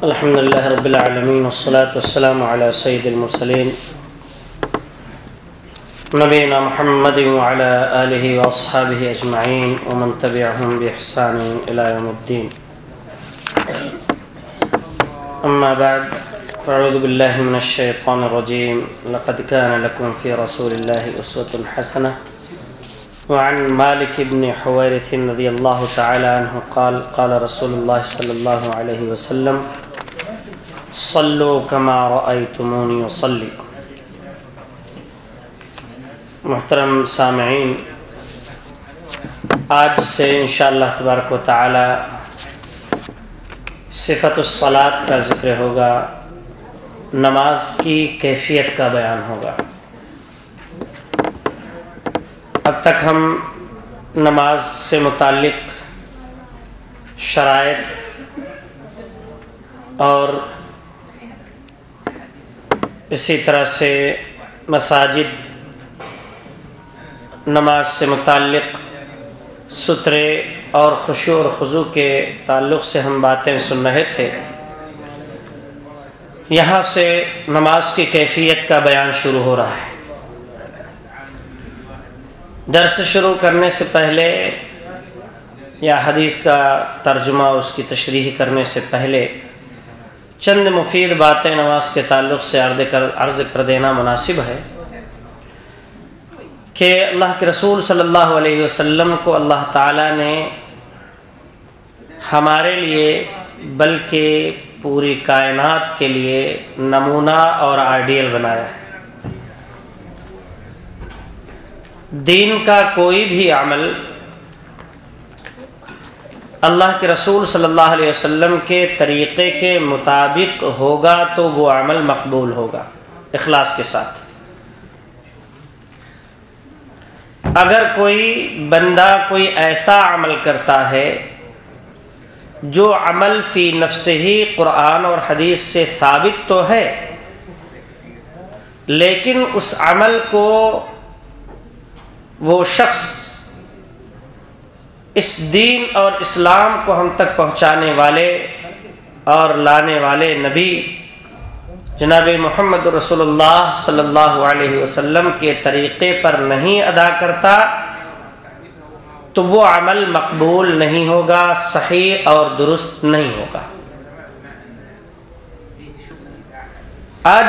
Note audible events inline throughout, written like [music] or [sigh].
الحمد لله رب العالمين والصلاة والسلام على سيد المرسلين نبينا محمد وعلى آله وأصحابه أجمعين ومن تبعهم بإحسان إلى يوم الدين أما بعد فأعوذ بالله من الشيطان الرجيم لقد كان لكم في رسول الله أسوة حسنة وعن مالك بن حويرث رضي الله تعالى عنه قال قال رسول الله صلى الله عليه وسلم صلوا كما رأيتموني وصلي محترم سامعین، آج سے انشاءاللہ تبارک و تعالی صفت الصلاۃ کا ذکر ہوگا، نماز کی کیفیت کا بیان ہوگا۔ اب تک ہم نماز سے متعلق شرائط اور اسی طرح سے مساجد، نماز سے متعلق سترے اور خوشو اور خضو کے تعلق سے ہم باتیں سن رہے تھے۔ یہاں سے نماز کی کیفیت کا بیان شروع ہو رہا ہے۔ درس شروع کرنے سے پہلے یا حدیث کا ترجمہ اس کی تشریح کرنے سے پہلے چند مفید باتیں نماز کے تعلق سے عرض کر عرض کر دینا مناسب ہے کہ اللہ کے رسول صلی اللہ علیہ وسلم کو اللہ تعالیٰ نے ہمارے لیے بلکہ پوری کائنات کے لیے نمونہ اور آئیڈیل بنایا ہے۔ دین کا کوئی بھی عمل اللہ کے رسول صلی اللہ علیہ وسلم کے طریقے کے مطابق ہوگا تو وہ عمل مقبول ہوگا، اخلاص کے ساتھ۔ اگر کوئی بندہ کوئی ایسا عمل کرتا ہے جو عمل فی نفس ہی قرآن اور حدیث سے ثابت تو ہے، لیکن اس عمل کو وہ شخص اس دین اور اسلام کو ہم تک پہنچانے والے اور لانے والے نبی جناب محمد رسول اللہ صلی اللہ علیہ وسلم کے طریقے پر نہیں ادا کرتا، تو وہ عمل مقبول نہیں ہوگا، صحیح اور درست نہیں ہوگا۔ آج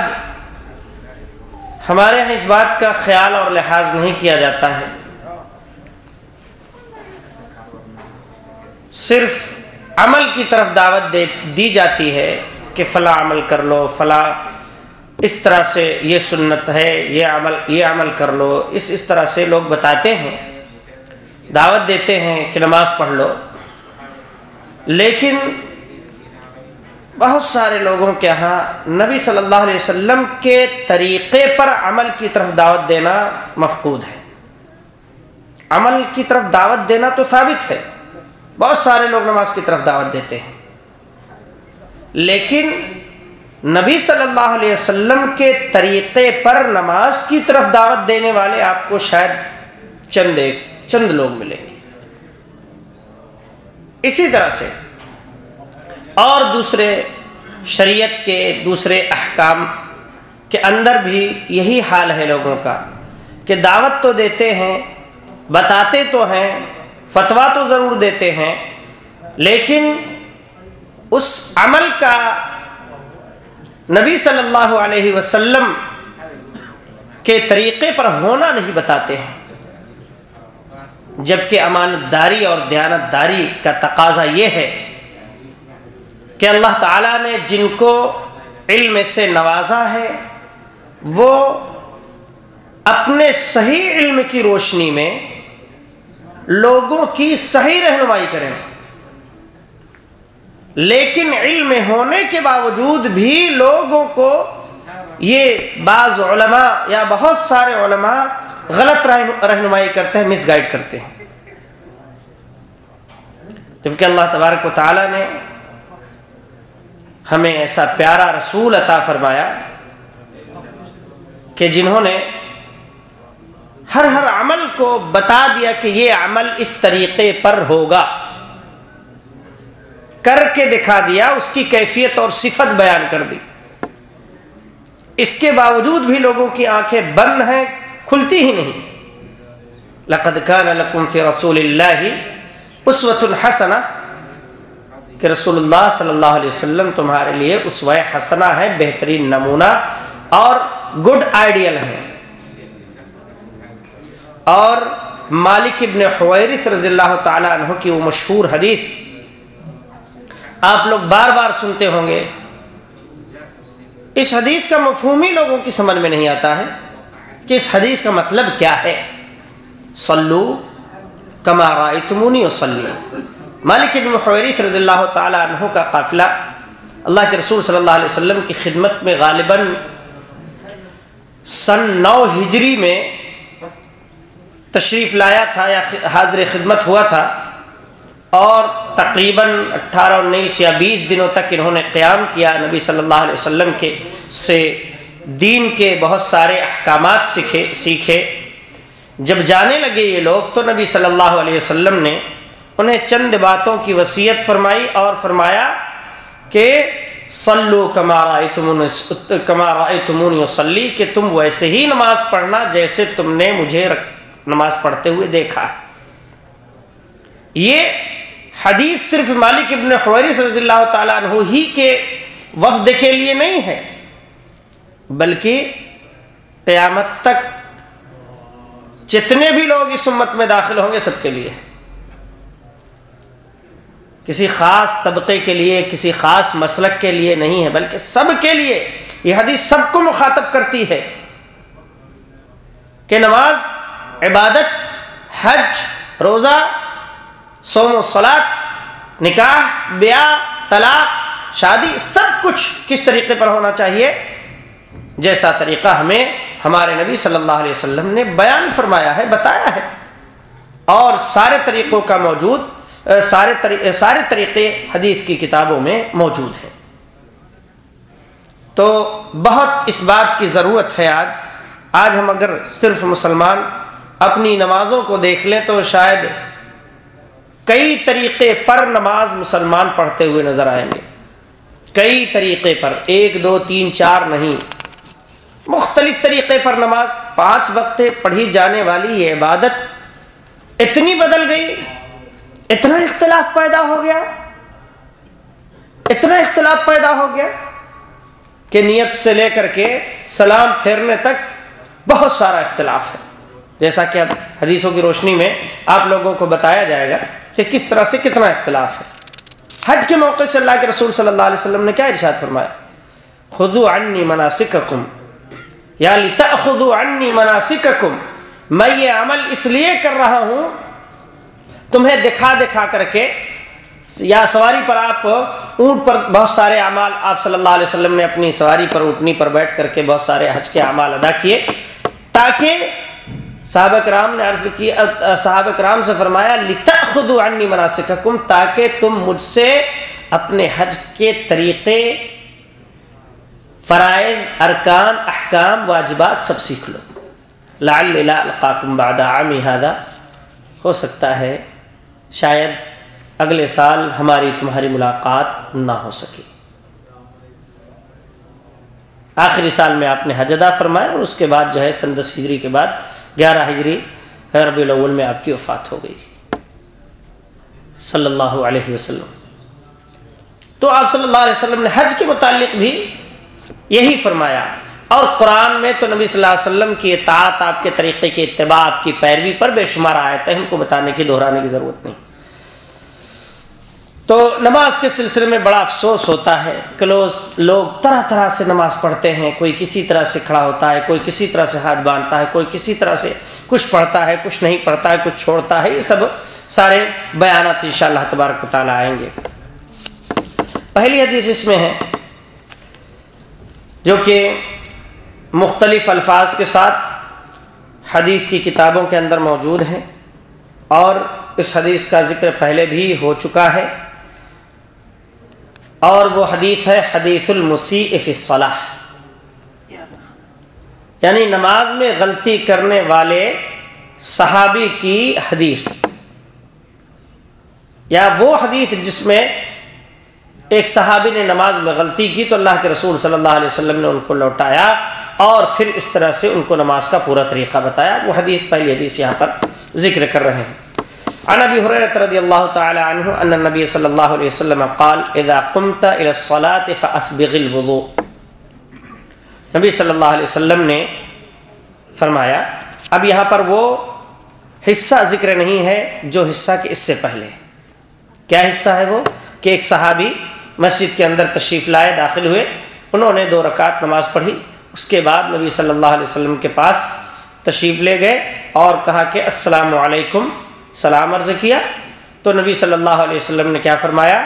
ہمارے یہاں اس بات کا خیال اور لحاظ نہیں کیا جاتا ہے۔ صرف عمل کی طرف دعوت دے دی جاتی ہے کہ فلاں عمل کر لو، فلاں اس طرح سے یہ سنت ہے، یہ عمل یہ عمل کر لو۔ اس اس طرح سے لوگ بتاتے ہیں، دعوت دیتے ہیں کہ نماز پڑھ لو۔ لیکن بہت سارے لوگوں کے ہاں نبی صلی اللہ علیہ وسلم کے طریقے پر عمل کی طرف دعوت دینا مفقود ہے۔ عمل کی طرف دعوت دینا تو ثابت ہے۔ بہت سارے لوگ نماز کی طرف دعوت دیتے ہیں۔ لیکن نبی صلی اللہ علیہ وسلم کے طریقے پر نماز کی طرف دعوت دینے والے آپ کو شاید چند ایک، چند لوگ ملیں گے۔ اسی طرح سے اور دوسرے شریعت کے دوسرے احکام کے اندر بھی یہی حال ہے لوگوں کا کہ دعوت تو دیتے ہیں، بتاتے تو ہیں فتوا تو ضرور دیتے ہیں، لیکن اس عمل کا نبی صلی اللہ علیہ وسلم کے طریقے پر ہونا نہیں بتاتے ہیں، جبکہ امانت داری اور دیانت داری کا تقاضا یہ ہے کہ اللہ تعالیٰ نے جن کو علم سے نوازا ہے، وہ اپنے صحیح علم کی روشنی میں لوگوں کی صحیح رہنمائی کریں۔ لیکن علم ہونے کے باوجود بھی لوگوں کو یہ بعض علماء یا بہت سارے علماء غلط رہنمائی کرتے ہیں، مس گائڈ کرتے ہیں۔ جبکہ اللہ تبارک و تعالی نے ہمیں ایسا پیارا رسول عطا فرمایا کہ جنہوں نے ہر ہر عمل کو بتا دیا کہ یہ عمل اس طریقے پر ہوگا۔ کر کے دکھا دیا، اس کی کیفیت اور صفت بیان کر دی۔ اس کے باوجود بھی لوگوں کی آنکھیں بند ہیں، کھلتی ہی نہیں۔ لقد كان لكم في رسول اللہ اسوۃ الحسنہ کہ رسول اللہ صلی اللہ علیہ وسلم تمہارے لیے اسوہ حسنہ ہے، بہترین نمونہ اور گڈ آئیڈیل ہے۔ اور مالک ابن حویرث رضی اللہ تعالی عنہ کی وہ مشہور حدیث آپ لوگ بار بار سنتے ہوں گے۔ اس حدیث کا مفہوم ہی لوگوں کی سمجھ میں نہیں آتا ہے کہ اس حدیث کا مطلب کیا ہے۔ سلو کما رائتمونی وسلی مالک ابن حویرث رضی اللہ تعالی عنہ کا قافلہ اللہ کے رسول صلی اللہ علیہ وسلم کی خدمت میں غالباً سن نو ہجری میں تشریف لایا تھا یا حاضر خدمت ہوا تھا اور تقریباً اٹھارہ، انیس یا بیس دنوں تک انہوں نے قیام کیا نبی صلی اللہ علیہ وسلم کے سے دین کے بہت سارے احکامات سیکھے سیکھے۔ جب جانے لگے یہ لوگ تو نبی صلی اللہ علیہ وسلم نے انہیں چند باتوں کی وصیت فرمائی اور فرمایا کہ سلو کمارا تمون کمارا تمون وسلی کہ تم ویسے ہی نماز پڑھنا جیسے تم نے مجھے رکھ نماز پڑھتے ہوئے دیکھا۔ یہ حدیث صرف مالک ابن حویرث رضی اللہ تعالیٰ عنہ ہی کے وفد کے لیے نہیں ہے، بلکہ قیامت تک جتنے بھی لوگ اس امت میں داخل ہوں گے سب کے لیے۔ کسی خاص طبقے کے لیے، کسی خاص مسلک کے لیے نہیں ہے، بلکہ سب کے لیے یہ حدیث سب کو مخاطب کرتی ہے کہ نماز عبادت، حج، روزہ سوم و سلاد نکاح، بیاہ، طلاق، شادی، سب کچھ کس طریقے پر ہونا چاہیے؟ جیسا طریقہ ہمیں ہمارے نبی صلی اللہ علیہ وسلم نے بیان فرمایا ہے، بتایا ہے۔ اور سارے طریقوں کا موجود سارے سارے طریقے حدیث کی کتابوں میں موجود ہیں۔ تو بہت اس بات کی ضرورت ہے آج۔ آج ہم اگر صرف مسلمان اپنی نمازوں کو دیکھ لیں تو شاید کئی طریقے پر نماز مسلمان پڑھتے ہوئے نظر آئیں گے۔ کئی طریقے پر، ایک، دو، تین، چار نہیں۔ مختلف طریقے پر نماز، پانچ وقت پڑھی جانے والی یہ عبادت اتنی بدل گئی، اتنا اختلاف پیدا ہو گیا، اتنا اختلاف پیدا ہو گیا کہ نیت سے لے کر کے سلام پھیرنے تک بہت سارا اختلاف ہے۔ جیسا کہ اب حدیثوں کی روشنی میں آپ لوگوں کو بتایا جائے گا کہ کس طرح سے کتنا اختلاف ہے۔ حج کے موقع سے اللہ کے رسول صلی اللہ علیہ وسلم نے کیا ارشاد فرمایا؟ خدو عنی مناسککم۔ یا لتأخذو عنی مناسککم۔ میں یہ عمل اس لیے کر رہا ہوں، تمہیں دکھا دکھا کر کے یا سواری پر آپ اونٹ پر بہت سارے اعمال آپ صلی اللہ علیہ وسلم نے اپنی سواری پر، اونٹنی پر بیٹھ کر کے بہت سارے حج کے اعمال ادا کیے، تاکہ صحابہ کرام نے عرض کی صحابہ کرام سے فرمایا، لتأخذوا عنی مناسککم تاکہ تم مجھ سے اپنے حج کے طریقے، فرائض، ارکان، احکام، واجبات سب سیکھ لو۔ لعل القاکم بعد عامی هذا۔ ہو سکتا ہے، شاید اگلے سال ہماری تمہاری ملاقات نہ ہو سکے۔ آخری سال میں آپ نے حج ادا فرمایا اور اس کے بعد جو ہے سندس ہجری کے بعد گیارہ ہجری ربی الاول میں آپ کی وفات ہو گئی۔ صلی اللہ علیہ وسلم۔ تو آپ صلی اللہ علیہ وسلم نے حج کے متعلق بھی یہی فرمایا۔ اور قرآن میں تو نبی صلی اللہ علیہ وسلم کی اطاعت، آپ کے طریقے کی اتباع، آپ کی پیروی پر بے شمار آئے تھے ہم کو بتانے کی، دہرانے کی ضرورت نہیں۔ تو نماز کے سلسلے میں بڑا افسوس ہوتا ہے کہ لوگ طرح طرح سے نماز پڑھتے ہیں، کوئی کسی طرح سے کھڑا ہوتا ہے، کوئی کسی طرح سے ہاتھ باندھتا ہے، کوئی کسی طرح سے کچھ پڑھتا ہے، کچھ نہیں پڑھتا ہے، کچھ چھوڑتا ہے، یہ سب سارے بیانات ان شاء اللہ تبارک تعالیٰ آئیں گے۔ پہلی حدیث اس میں ہے، جو کہ مختلف الفاظ کے ساتھ حدیث کی کتابوں کے اندر موجود ہیں اور اس حدیث کا ذکر پہلے بھی ہو چکا ہے۔ اور وہ حدیث ہے حدیث المسیح فی الصلاح۔ یعنی نماز میں غلطی کرنے والے صحابی کی حدیث۔ یا وہ حدیث جس میں ایک صحابی نے نماز میں غلطی کی تو اللہ کے رسول صلی اللہ علیہ وسلم نے ان کو لوٹایا اور پھر اس طرح سے ان کو نماز کا پورا طریقہ بتایا۔ وہ حدیث پہلی حدیث یہاں پر ذکر کر رہے ہیں۔ عن ابی حریرہ رضی اللہ تعالی عنہ ان النبی صلی اللہ علیہ وسلم قال، اذا قمت الى الصلاة فاسبغ الوضوء. نبی صلی اللہ علیہ وسلم نے فرمایا، اب یہاں پر وہ حصہ ذکر نہیں ہے جو حصہ کہ اس سے پہلے۔ کیا حصہ ہے وہ؟ کہ ایک صحابی مسجد کے اندر تشریف لائے، داخل ہوئے، انہوں نے دو رکعت نماز پڑھی، اس کے بعد نبی صلی اللہ علیہ وسلم کے پاس تشریف لے گئے اور کہا کہ، السلام علیکم سلام عرض کیا تو نبی صلی اللہ علیہ وسلم نے کیا فرمایا؟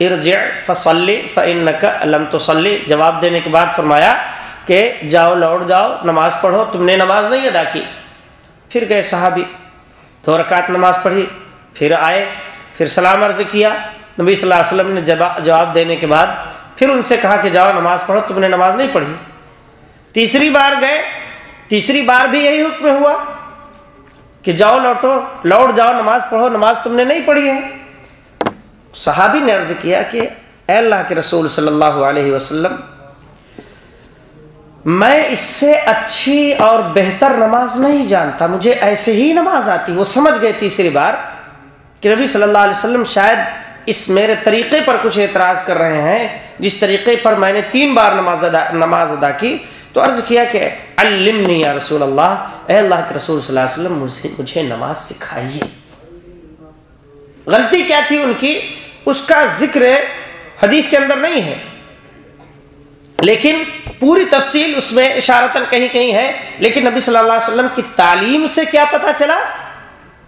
ارجع فصلی فانک لم تصلی۔ جواب دینے کے بعد فرمایا کہ جاؤ، لوٹ جاؤ، نماز پڑھو۔ تم نے نماز نہیں ادا کی۔ پھر گئے صحابی، دو رکعت نماز پڑھی، پھر آئے، پھر سلام عرض کیا۔ نبی صلی اللہ علیہ وسلم نے جواب دینے کے بعد پھر ان سے کہا کہ جاؤ، نماز پڑھو۔ تم نے نماز نہیں پڑھی۔ تیسری بار گئے، تیسری بار بھی یہی حکم ہوا۔ کہ جاؤ لوٹو، لوٹ جاؤ، نماز پڑھو، نماز تم نے نہیں پڑھی ہے۔ صحابی نے عرض کیا کہ اے اللہ کے رسول صلی اللہ علیہ وسلم، میں اس سے اچھی اور بہتر نماز نہیں جانتا، مجھے ایسے ہی نماز آتی۔ وہ سمجھ گئے تیسری بار کہ نبی صلی اللہ علیہ وسلم شاید اس میرے طریقے پر کچھ اعتراض کر رہے ہیں۔ جس طریقے پر میں نے تین بار نماز ادا نماز ادا کی تو عرض کیا کہ علمنی یا رسول اللہ، اے اللہ کے رسول صلی اللہ علیہ وسلم، مجھے مجھے نماز سکھائیے۔ غلطی کیا تھی ان کی؟ اس کا ذکر حدیث کے اندر نہیں ہے۔ لیکن پوری تفصیل اس میں اشارتاً کہیں کہیں ہے، لیکن نبی صلی اللہ علیہ وسلم کی تعلیم سے کیا پتا چلا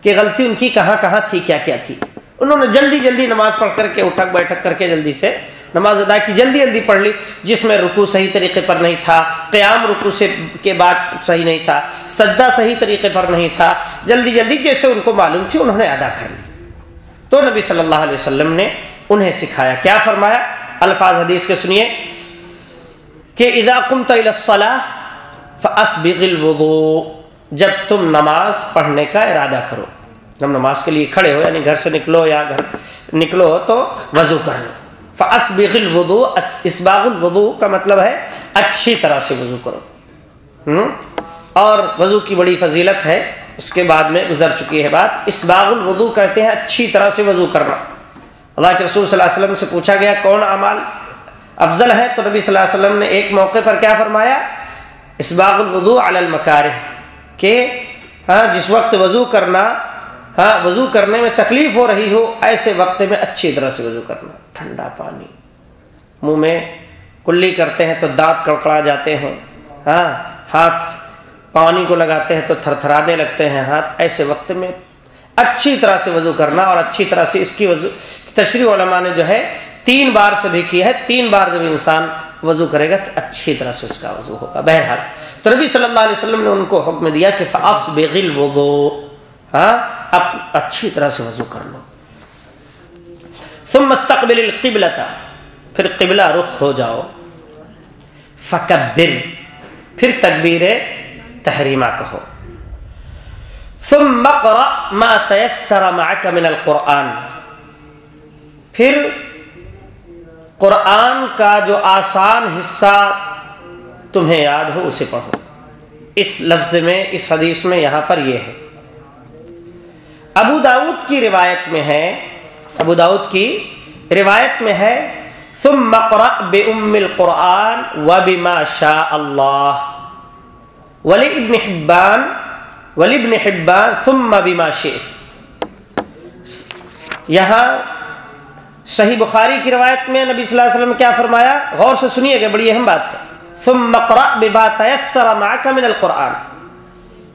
کہ غلطی ان کی کہاں کہاں تھی، کیا کیا تھی۔ انہوں نے جلدی جلدی نماز پڑھ کر کے، اٹھک بیٹھک کر کے جلدی سے نماز ادا کی، جلدی جلدی پڑھ لی، جس میں رکو صحیح طریقے پر نہیں تھا، قیام رکو سے کے بعد صحیح نہیں تھا، سجدہ صحیح طریقے پر نہیں تھا، جلدی جلدی جیسے ان کو معلوم تھی، انہوں نے ادا کر لی۔ تو نبی صلی اللہ علیہ وسلم نے انہیں سکھایا۔ کیا فرمایا؟ الفاظ حدیث کے سنیے۔ کہ اذا قمت الى الصلاة فاسبغ الوضوء، جب تم نماز پڑھنے کا ارادہ کرو۔ جب نماز کے لیے کھڑے ہو یعنی گھر سے نکلو یا گھر نکلو تو وضو کر لو۔ فاسبغ الوضوء اسباغ الوضوء کا مطلب ہے اچھی طرح سے وضو کرو۔ اور وضو کی بڑی فضیلت ہے، اس کے بعد میں گزر چکی ہے بات۔ اسباغ الوضوء کہتے ہیں اچھی طرح سے وضو کرنا۔ اللہ کے رسول صلی اللہ علیہ وسلم سے پوچھا گیا، کون اعمال افضل ہے؟ تو نبی صلی اللہ علیہ وسلم نے ایک موقع پر کیا فرمایا؟ اسباغ الوضو علی المکارہ کہ ہاں جس وقت وضو کرنا ہاں وضو کرنے میں تکلیف ہو رہی ہو، ایسے وقت میں اچھی طرح سے وضو کرنا، ٹھنڈا پانی۔ منہ میں کلی کرتے ہیں تو دانت کڑکڑا جاتے ہیں ہاں ہاتھ پانی کو لگاتے ہیں تو تھر تھرانے لگتے ہیں ہاتھ، ایسے وقت میں اچھی طرح سے وضو کرنا اور اچھی طرح سے اس کی وضو، تشریح علماء نے جو ہے تین بار سے بھی کی ہے، تین بار جب انسان وضو کرے گا تو اچھی طرح سے اس کا وضو ہوگا۔ بہرحال، تو نبی صلی اللہ علیہ وسلم نے ان کو حکم دیا کہ فاس بغل وضو ہاں؟ اب اچھی طرح سے وضو کر لو۔ ثم مستقبل القبلتا پھر قبلہ رخ ہو جاؤ۔ فکبر۔ پھر تکبیر تحریمہ کہو۔ ثم اقرأ ما تيسر معك من القرآن۔ پھر قرآن کا جو آسان حصہ تمہیں یاد ہو، اسے پڑھو۔ اس لفظ میں، اس حدیث میں یہاں پر یہ ہے۔ ابو داود کی روایت میں ہے، ابو داود کی روایت میں ہے، ثم اقرأ بأم القرآن وبما شاء اللہ۔ ولی ابن حبان ولی ابن حبان ثم بما شئت۔ یہاں صحیح بخاری کی روایت میں نبی صلی اللہ علیہ وسلم کیا فرمایا، غور سے سنیے گا بڑی اہم بات ہے۔ ثم اقرأ بما تيسر معك من القرآن۔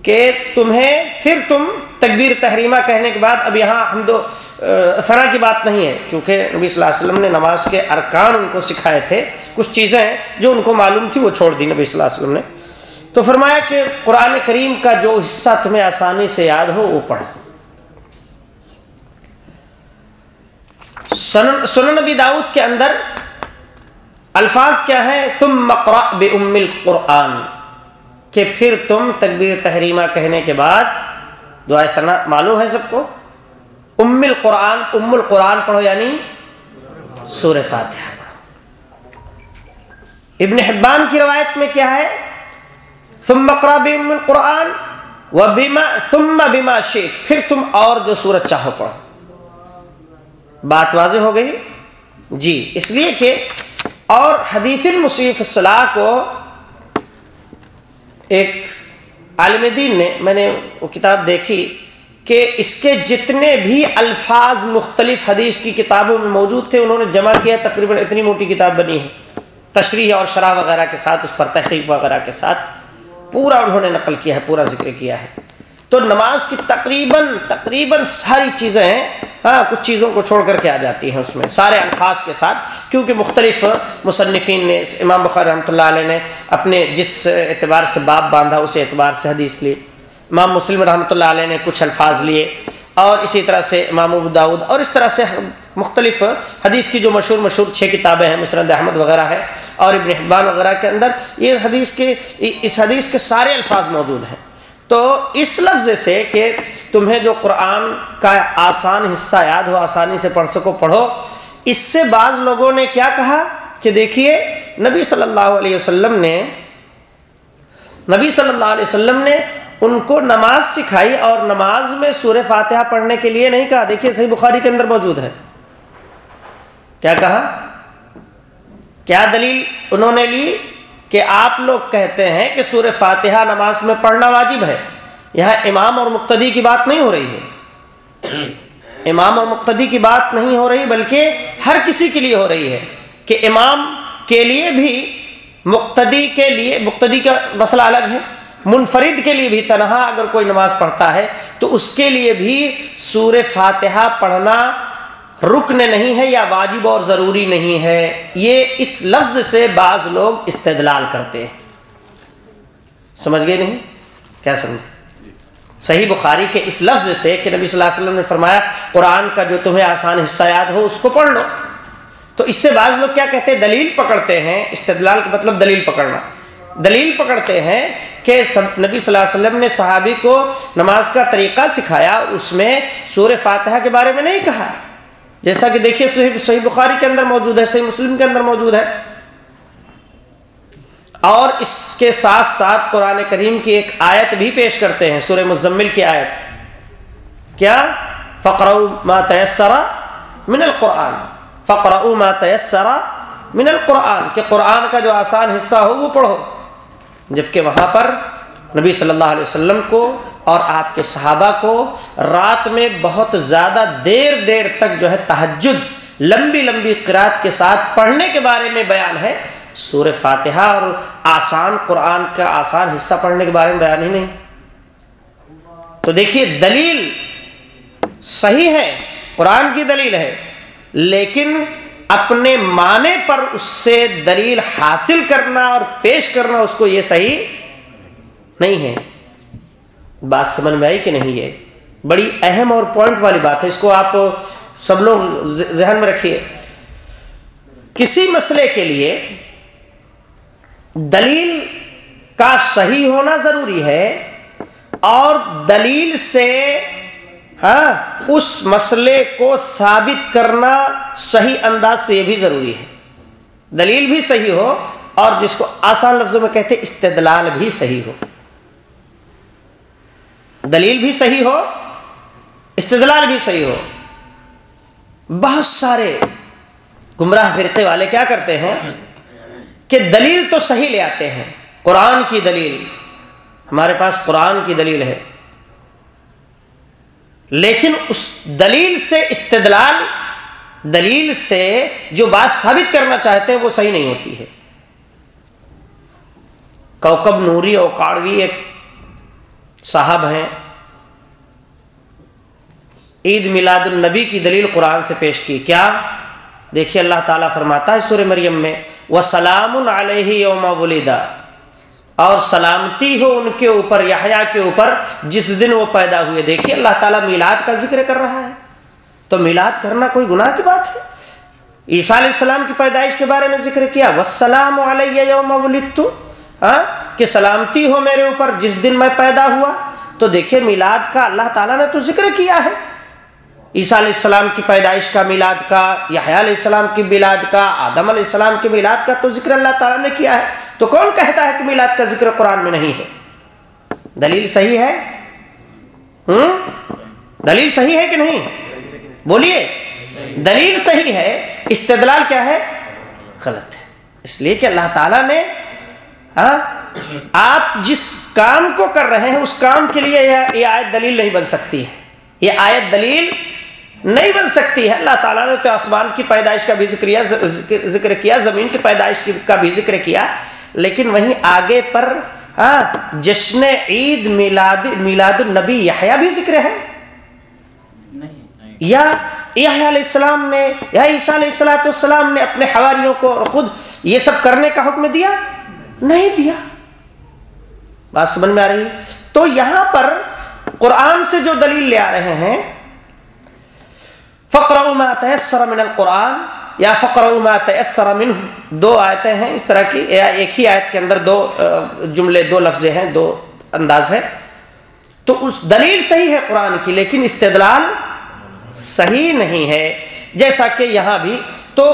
کہ تمہیں پھر تم تکبیر تحریمہ کہنے کے بعد اب یہاں حمد و ثنا کی بات نہیں ہے، کیونکہ نبی صلی اللہ علیہ وسلم نے نماز کے ارکان ان کو سکھائے تھے، کچھ چیزیں جو ان کو معلوم تھی، وہ چھوڑ دی نبی صلی اللہ علیہ وسلم نے۔ تو فرمایا کہ قرآن کریم کا جو حصہ تمہیں آسانی سے یاد ہو، وہ پڑھو۔ سنن نبی داؤد کے اندر الفاظ کیا ہے؟ تم مقرا بے ام القرآن۔ کہ پھر تم تکبیر تحریمہ کہنے کے بعد دعا ثنا معلوم ہے سب کو؟ ام القرآن ام القرآن پڑھو یعنی سور فاتحہ پڑھو۔ ابن حبان کی روایت میں کیا ہے؟ ثم اقرا بم القرآن و بیما ثم بما شیت پھر تم اور جو سورت چاہو پڑھو۔ بات واضح ہو گئی؟ جی اس لیے کہ اور حدیث المصیف الصلاح کو ایک عالم دین نے، میں نے وہ کتاب دیکھی کہ اس کے جتنے بھی الفاظ مختلف حدیث کی کتابوں میں موجود تھے، انہوں نے جمع کیا، تقریباً اتنی موٹی کتاب بنی ہے۔ تشریح اور شرح وغیرہ کے ساتھ، اس پر تحقیق وغیرہ کے ساتھ پورا انہوں نے نقل کیا ہے، پورا ذکر کیا ہے۔ تو نماز کی تقریباً تقریباً ساری چیزیں ہیں ہاں کچھ چیزوں کو چھوڑ کر کے آ جاتی ہیں اس میں، سارے الفاظ کے ساتھ، کیونکہ مختلف مصنفین نے، امام بخار رحمۃ اللہ علیہ نے اپنے جس اعتبار سے باپ باندھا اس اعتبار سے حدیث لی۔ امام مسلم رحمۃ اللہ علیہ نے کچھ الفاظ لیے۔ اور اسی طرح سے امام ابو داود، اور اس طرح سے مختلف حدیث کی جو مشہور مشہور چھ کتابیں ہیں مسرد احمد وغیرہ ہے، اور ابن حبان وغیرہ کے اندر، یہ حدیث کے، اس حدیث کے سارے الفاظ موجود ہیں۔ تو اس لفظ سے کہ تمہیں جو قرآن کا آسان حصہ یاد ہو، آسانی سے پڑھ سکو، پڑھو، اس سے بعض لوگوں نے کیا کہا کہ دیکھیے، نبی صلی اللہ علیہ وسلم نے، نبی صلی اللہ علیہ وسلم نے ان کو نماز سکھائی اور نماز میں سور فاتحہ پڑھنے کے لیے نہیں کہا۔ دیکھیے، صحیح بخاری کے اندر موجود ہے۔ کیا کہا؟ کیا دلیل انہوں نے لی؟ کہ آپ لوگ کہتے ہیں کہ سور فاتحہ نماز میں پڑھنا واجب ہے۔ یہاں امام اور مقتدی کی بات نہیں ہو رہی ہے۔ [coughs] امام اور مقتدی کی بات نہیں ہو رہی، بلکہ ہر کسی کے لیے ہو رہی ہے کہ امام کے لیے بھی، مقتدی کے لیے، مقتدی کا مسئلہ الگ ہے۔ منفرد کے لیے بھی تنہا اگر کوئی نماز پڑھتا ہے تو اس کے لیے بھی سور فاتحہ پڑھنا رکن نہیں ہے یا واجب اور ضروری نہیں ہے، یہ اس لفظ سے بعض لوگ استدلال کرتے ہیں۔ سمجھ گئے نہیں؟ کیا سمجھے؟ صحیح بخاری کے اس لفظ سے کہ نبی صلی اللہ علیہ وسلم نے فرمایا، قرآن کا جو تمہیں آسان حصہ یاد ہو، اس کو پڑھ لو۔ تو اس سے بعض لوگ کیا کہتے ہیں؟ دلیل پکڑتے ہیں۔ استدلال کا مطلب دلیل پکڑنا۔ دلیل پکڑتے ہیں کہ نبی صلی اللہ علیہ وسلم نے صحابی کو نماز کا طریقہ سکھایا، اس میں سور فاتحہ کے بارے میں نہیں کہا۔ جیسا کہ دیکھیے صحیح صحیح بخاری کے اندر موجود ہے، صحیح مسلم کے اندر موجود ہے۔ اور اس کے ساتھ ساتھ قرآن کریم کی ایک آیت بھی پیش کرتے ہیں، سورہ مزمل کی آیت۔ کیا؟ فقر ما تیسرا من القرآن۔ فقر ما تیسرا من القرآن۔ کہ قرآن کا جو آسان حصہ ہو، وہ پڑھو۔ جبکہ وہاں پر نبی صلی اللہ علیہ وسلم کو اور آپ کے صحابہ کو رات میں بہت زیادہ دیر دیر تک جو ہے تحجد لمبی لمبی قرآت کے ساتھ پڑھنے کے بارے میں بیان ہے۔ سور فاتحہ اور آسان قرآن کا آسان حصہ پڑھنے کے بارے میں بیان ہی نہیں۔ تو دیکھیے، دلیل صحیح ہے، قرآن کی دلیل ہے، لیکن اپنے معنی پر اس سے دلیل حاصل کرنا اور پیش کرنا اس کو یہ صحیح نہیں ہے۔ بات سمجھ میں آئی کہ نہیں یہ بڑی اہم اور پوائنٹ والی بات ہے، اس کو آپ سب لوگ ذہن میں رکھیے۔ کسی مسئلے کے لیے دلیل کا صحیح ہونا ضروری ہے اور دلیل سے ہاں اس مسئلے کو ثابت کرنا صحیح انداز سے یہ بھی ضروری ہے۔ دلیل بھی صحیح ہو اور جس کو آسان لفظوں میں کہتے استدلال بھی صحیح ہو۔ دلیل بھی صحیح ہو، استدلال بھی صحیح ہو۔ بہت سارے گمراہ فرقے والے کیا کرتے ہیں کہ دلیل تو صحیح لے آتے ہیں۔ قرآن کی دلیل، ہمارے پاس قرآن کی دلیل ہے۔ لیکن اس دلیل سے استدلال، دلیل سے جو بات ثابت کرنا چاہتے ہیں وہ صحیح نہیں ہوتی ہے۔ کوکب نوری اوکاڑوی ایک صاحب ہیں۔ عید میلاد النبی کی دلیل قرآن سے پیش کی۔ کیا؟ دیکھیے اللہ تعالیٰ فرماتا ہے سور مریم میں وہ سلام علیہ یوم ولیدا اور سلامتی ہو ان کے اوپر، یحییٰ کے اوپر، جس دن وہ پیدا ہوئے۔ دیکھیے اللہ تعالیٰ میلاد کا ذکر کر رہا ہے۔ تو میلاد کرنا کوئی گناہ کی بات ہے؟ عیسیٰ علیہ السلام کی پیدائش کے بارے میں ذکر کیا۔ وسلام علیہ یوم ولدتو ہاں؟ کہ سلامتی ہو میرے اوپر جس دن میں پیدا ہوا، تو دیکھیے میلاد کا اللہ تعالیٰ نے تو ذکر کیا ہے۔ عیسیٰ علیہ السلام کی پیدائش کا میلاد کا، یحییٰ علیہ السلام کی میلاد کا، آدم علیہ السلام کے میلاد کا تو ذکر اللہ تعالیٰ نے کیا ہے۔ تو کون کہتا ہے کہ میلاد کا ذکر قرآن میں نہیں ہے؟ دلیل صحیح ہے؟ ہوں؟ دلیل صحیح ہے کہ نہیں؟ بولیے۔ دلیل صحیح ہے، استدلال کیا ہے؟ غلط ہے۔ اس لیے کہ اللہ تعالیٰ نے ہاں؟ آپ جس کام کو کر رہے ہیں، اس کام کے لیے یہ آیت دلیل نہیں بن سکتی ہے۔ یہ آیت دلیل نہیں بن سکتی ہے۔ اللہ تعالیٰ نے تو آسمان کی پیدائش کا بھی ذکر ذکر کیا، زمین کی پیدائش کا بھی ذکر کیا، لیکن وہیں آگے پر ہاں جشن عید میلاد میلاد النبی یحییٰ بھی ذکر ہے۔ یا علیہ السلام نے یا عیسیٰ علیہ السلاۃ السلام نے اپنے حواریوں کو خود یہ سب کرنے کا حکم دیا۔ نہیں دیا۔ بات سمجھ میں آ رہی ہے؟ تو یہاں پر قرآن سے جو دلیل لے آ رہے ہیں فقر ما تیسر من القرآن، یا فقر ما تیسر منہ دو آیتیں ہیں اس طرح کی۔ یا ایک ہی آیت کے اندر دو جملے، دو لفظ ہیں، دو انداز ہے تو اس دلیل صحیح ہے قرآن کی، لیکن استدلال صحیح نہیں ہے۔ جیسا کہ یہاں بھی تو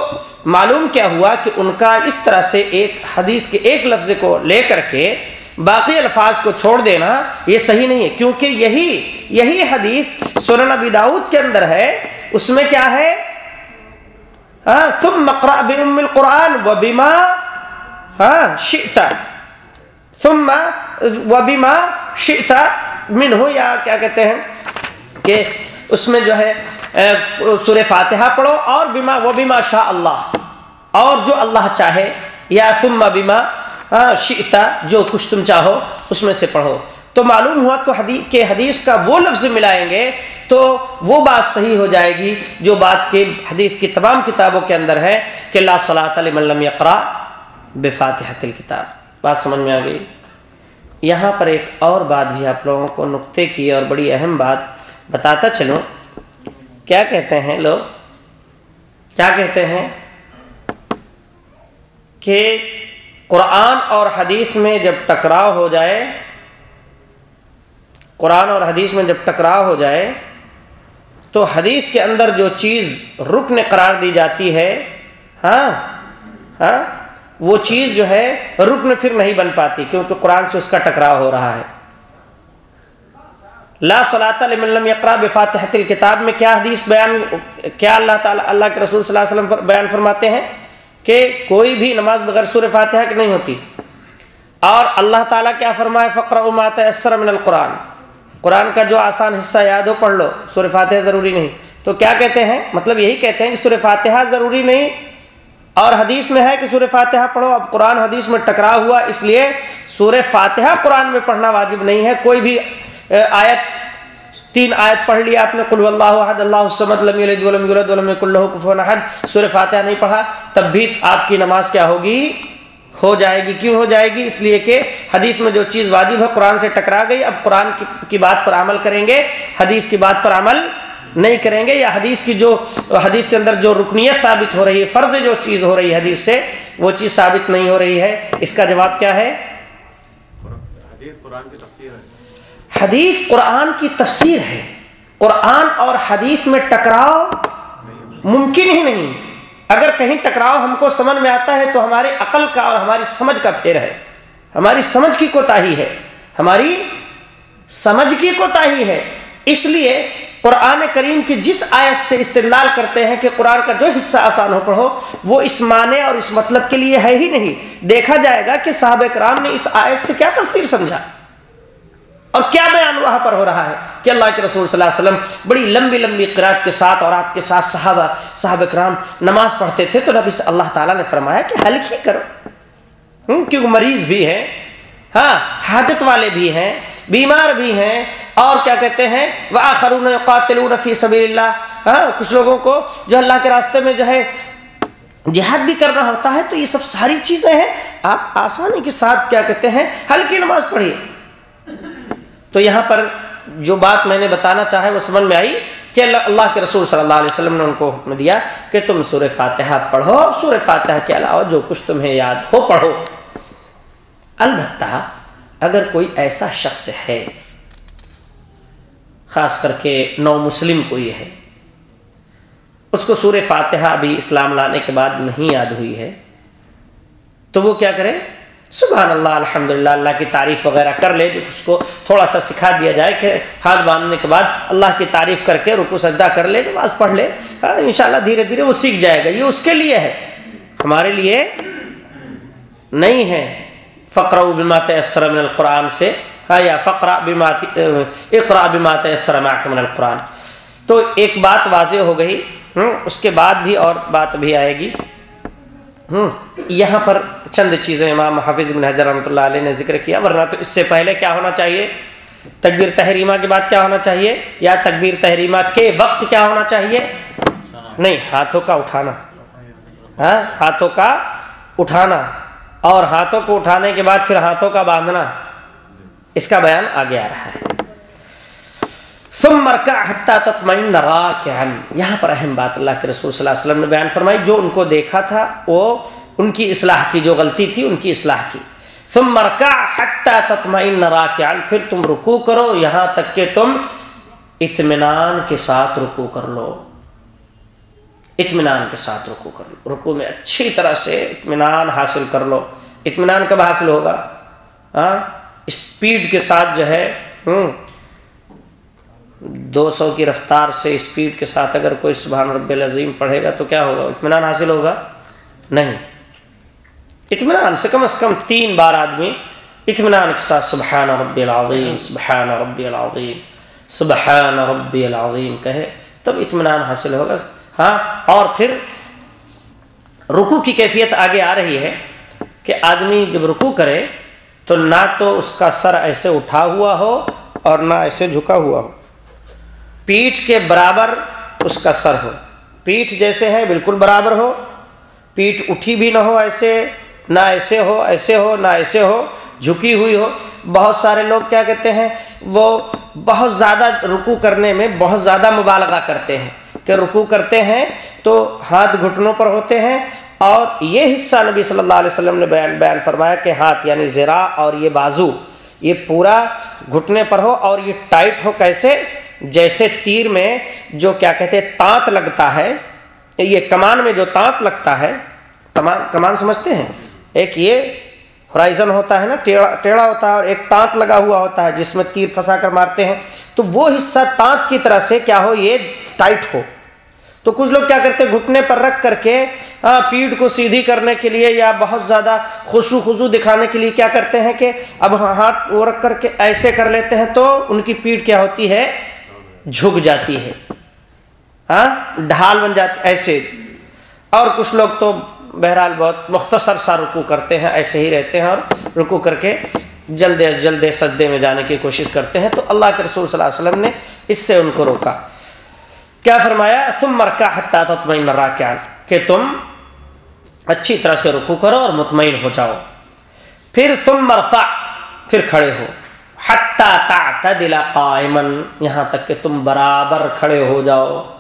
معلوم کیا ہوا کہ ان کا اس طرح سے ایک حدیث کے ایک لفظ کو لے کر کے باقی الفاظ کو چھوڑ دینا یہ صحیح نہیں ہے، کیونکہ یہی یہی حدیث سنن ابی داود کے اندر ہے۔ اس میں کیا ہے؟ ثم مقرا بام القرآن و بیما ہاں شئتا ثم و بیما شئتا من ہو یا کیا کہتے ہیں کہ اس میں جو ہے سور فاتحہ پڑھو اور بیما وہ بیما شاہ اللہ، اور جو اللہ چاہے، یا ثم بیما شئتا، جو کچھ تم چاہو، اس میں سے پڑھو۔ تو معلوم ہوا کہ حدیث کا وہ لفظ ملائیں گے، تو وہ بات صحیح ہو جائے گی، جو بات کے، حدیث کی تمام کتابوں کے اندر ہے، کہ اللہ صلاح لم اقرا بفاتحت الکتاب۔ بات سمجھ میں آ گئی؟ یہاں پر ایک اور بات بھی آپ لوگوں کو نقطے کی اور بڑی اہم بات بتاتا چلوں کیا کہتے ہیں لوگ؟ کیا کہتے ہیں؟ کہ قرآن اور حدیث میں جب ٹکراؤ ہو جائے، قرآن اور حدیث میں جب ٹکراؤ ہو جائے، تو حدیث کے اندر جو چیز رکن قرار دی جاتی ہے ہاں ہاں وہ چیز جو ہے رکن پھر نہیں بن پاتی کیونکہ قرآن سے اس کا ٹکراؤ ہو رہا ہے۔ لا صلاح لم اقرا بفاتحت الکتاب میں کیا حدیث بیان، کیا اللہ تعالیٰ، اللہ کے رسول صلی اللہ علیہ وسلم بیان فرماتے ہیں کہ کوئی بھی نماز بغیر سور فاتحہ کی نہیں ہوتی۔ اور اللہ تعالیٰ کیا فرمائے؟ فقر امات اسر من القرآن۔ قرآن کا جو آسان حصہ یاد ہو پڑھ لو سور فاتحہ ضروری نہیں۔ تو کیا کہتے ہیں؟ مطلب یہی کہتے ہیں کہ سور فاتحہ ضروری نہیں۔ اور حدیث میں ہے کہ سور فاتحہ پڑھو، اب قرآن حدیث میں ٹکرا ہوا، اس لیے سور فاتحہ قرآن میں پڑھنا واجب نہیں ہے۔ کوئی بھی آیت تین آیت پڑھ لیا آپ نے قلو اللہ احد اللہ الصمد، لم یلد ولم یولد ولم یکن له کفوا احد۔ سورہ فاتحہ نہیں پڑھا، تب بھی آپ کی نماز کیا ہوگی؟ ہو جائے گی۔ کیوں ہو جائے گی؟ اس لیے کہ حدیث میں جو چیز واجب ہے، قرآن سے ٹکرا گئی۔ اب قرآن کی بات پر عمل کریں گے، حدیث کی بات پر عمل نہیں کریں گے، یا حدیث کی جو، حدیث کے اندر جو رکنیت ثابت ہو رہی ہے، فرض جو چیز ہو رہی ہے حدیث سے، وہ چیز ثابت نہیں ہو رہی ہے۔ اس کا جواب کیا ہے؟ حدیث قرآن کی تفسیر ہے۔ حدیث قرآن کی تفسیر ہے۔ قرآن اور حدیث میں ٹکراؤ ممکن ہی نہیں۔ اگر کہیں ٹکراؤ ہم کو سمجھ میں آتا ہے تو ہمارے عقل کا اور ہماری سمجھ کا پھیر ہے۔ ہماری سمجھ کی کوتاہی ہے۔ ہماری سمجھ کی کوتاہی ہے۔ اس لیے قرآن کریم کی جس آیت سے استدلال کرتے ہیں کہ قرآن کا جو حصہ آسان ہو پڑھو، وہ اس معنی اور اس مطلب کے لیے ہے ہی نہیں۔ دیکھا جائے گا کہ صحابہ کرام نے اس آیت سے کیا تفسیر سمجھا۔ اور کیا بیان وہاں پر ہو رہا ہے کہ اللہ کے رسول صلی اللہ علیہ وسلم بڑی لمبی لمبی قرآت کے ساتھ اور آپ کے ساتھ صحابہ صحابہ کرام نماز پڑھتے تھے تو نبی سے اللہ تعالیٰ نے فرمایا کہ حلق ہی کرو۔ کیونکہ مریض بھی ہیں ہاں حاجت والے بھی ہیں، بیمار بھی ہیں، اور کیا کہتے ہیں وہ آخرون قاتل فی سبیل اللہ ہاں کچھ لوگوں کو جو اللہ کے راستے میں جو ہے جہاد بھی کرنا ہوتا ہے تو یہ سب ساری چیزیں ہیں۔ آپ آسانی کے ساتھ کیا کہتے ہیں ہلکی نماز پڑھیے۔ تو یہاں پر جو بات میں نے بتانا چاہے وہ سمجھ میں آئی کہ اللہ اللہ کے رسول صلی اللہ علیہ وسلم نے ان کو حکم دیا کہ تم سور فاتحہ پڑھو سور فاتحہ کے علاوہ جو کچھ تمہیں یاد ہو پڑھو۔ البتہ اگر کوئی ایسا شخص ہے، خاص کر کے نو مسلم کوئی ہے، اس کو سور فاتحہ ابھی اسلام لانے کے بعد نہیں یاد ہوئی ہے، تو وہ کیا کرے؟ سبحان اللہ الحمد للہ اللہ کی تعریف وغیرہ کر لے جو اس کو تھوڑا سا سکھا دیا جائے کہ ہاتھ باندھنے کے بعد اللہ کی تعریف کر کے رکو سجدہ کر لے نماز پڑھ لے ہاں، ان شاء اللہ دھیرے دھیرے وہ سیکھ جائے گا یہ اس کے لیے ہے۔ ہمارے لیے نہیں ہے۔ فقر و بمات من القرآن سے ہاں یا فقرا بمات اقرا بمات من القرآن۔ تو ایک بات واضح ہو گئی اس کے بعد بھی اور بات بھی آئے گی۔ یہاں پر چند چیزیں امام حافظ بن حضر رحمۃ اللہ علیہ نے ذکر کیا، ورنہ تو اس سے پہلے کیا ہونا چاہیے؟ تکبیر تحریمہ کے بعد کیا ہونا چاہیے؟ یا تکبیر تحریمہ کے وقت کیا ہونا چاہیے؟ نہیں، ہاتھوں کا اٹھانا۔ ہاں ہاتھوں کا اٹھانا۔ اور ہاتھوں کو اٹھانے کے بعد پھر ہاتھوں کا باندھنا۔ اس کا بیان آگے آ رہا ہے۔ یہاں پر اہم بات اللہ کے رسول صلی اللہ علیہ وسلم نے بیان فرمائی، جو ان کو دیکھا تھا، وہ ان کی اصلاح کی جو غلطی تھی ان کی اصلاح کی۔ ثم مرکا حتہ تطمئن راکعا، پھر تم رکو کرو، یہاں تک کہ تم اطمینان کے ساتھ رکو کر لو۔ اطمینان کے ساتھ رکو کر لو۔ رکو میں اچھی طرح سے اطمینان حاصل کر لو۔ اطمینان کب حاصل ہوگا؟ ہاں اسپیڈ کے ساتھ جو ہے دو سو کی رفتار سے اسپیڈ کے ساتھ اگر کوئی سبحان رب العظیم پڑھے گا تو کیا ہوگا؟ اطمینان حاصل ہوگا؟ نہیں۔ اطمینان سے کم از کم تین بار آدمی اطمینان کے ساتھ سبحان رب العظیم، سبحان رب العظیم، سبحان رب العظیم کہے، تب اطمینان حاصل ہوگا۔ ہاں اور پھر رکو کی کیفیت آگے آ رہی ہے کہ آدمی جب رکو کرے تو نہ تو اس کا سر ایسے اٹھا ہوا ہو اور نہ ایسے جھکا ہوا ہو۔ پیٹھ کے برابر اس کا سر ہو۔ پیٹھ جیسے ہے بالکل برابر ہو، پیٹھ اٹھی بھی نہ ہو ایسے نہ ایسے ہو ایسے ہو، نہ ایسے ہو، جھکی ہوئی ہو۔ بہت سارے لوگ کیا کہتے ہیں، وہ بہت زیادہ رکو کرنے میں بہت زیادہ مبالغہ کرتے ہیں۔ کہ رکو کرتے ہیں تو ہاتھ گھٹنوں پر ہوتے ہیں۔ اور یہ حصہ نبی صلی اللہ علیہ وسلم نے بیان بیان فرمایا کہ ہاتھ یعنی زرا اور یہ بازو، یہ پورا گھٹنے پر ہو اور یہ ٹائٹ ہو کیسے؟ جیسے تیر میں جو کیا کہتے ہیں، تانت لگتا ہے، یہ کمان میں جو تانت لگتا ہے کمان سمجھتے ہیں؟ ایک یہ ہورائزن ہوتا ہے نا، ٹیڑھا ٹیڑھا ہوتا ہے اور ایک تانت لگا ہوا ہوتا ہے جس میں تیر پھنسا کر مارتے ہیں۔ تو وہ حصہ تانت کی طرح سے کیا ہو، یہ ٹائٹ ہو۔ تو کچھ لوگ کیا کرتے، گھٹنے پر رکھ کر کے پیٹ کو سیدھی کرنے کے لیے یا بہت زیادہ خوشو خزو دکھانے کے لیے کیا کرتے ہیں کہ اب ہاں، ہاتھ وہ رکھ کر کے ایسے کر لیتے ہیں تو ان کی پیٹ کیا ہوتی ہے، جھک جاتی ہے۔ ہاں ڈھال بن جاتی، ایسے۔ اور کچھ لوگ تو بہرحال بہت مختصر سا رکو کرتے ہیں، ایسے ہی رہتے ہیں اور رکو کر کے جلد از جلد سجدے میں جانے کی کوشش کرتے ہیں۔ تو اللہ کے رسول صلی اللہ علیہ وسلم نے اس سے ان کو روکا۔ کیا فرمایا؟ تم مرکا حتیٰ تطمئن راکعا۔ کہ تم اچھی طرح سے رکو کرو اور مطمئن ہو جاؤ۔ پھر تم مرفع پھر کھڑے ہو۔ حتیٰ تعتدل قائما۔ یہاں تک کہ تم برابر کھڑے ہو جاؤ۔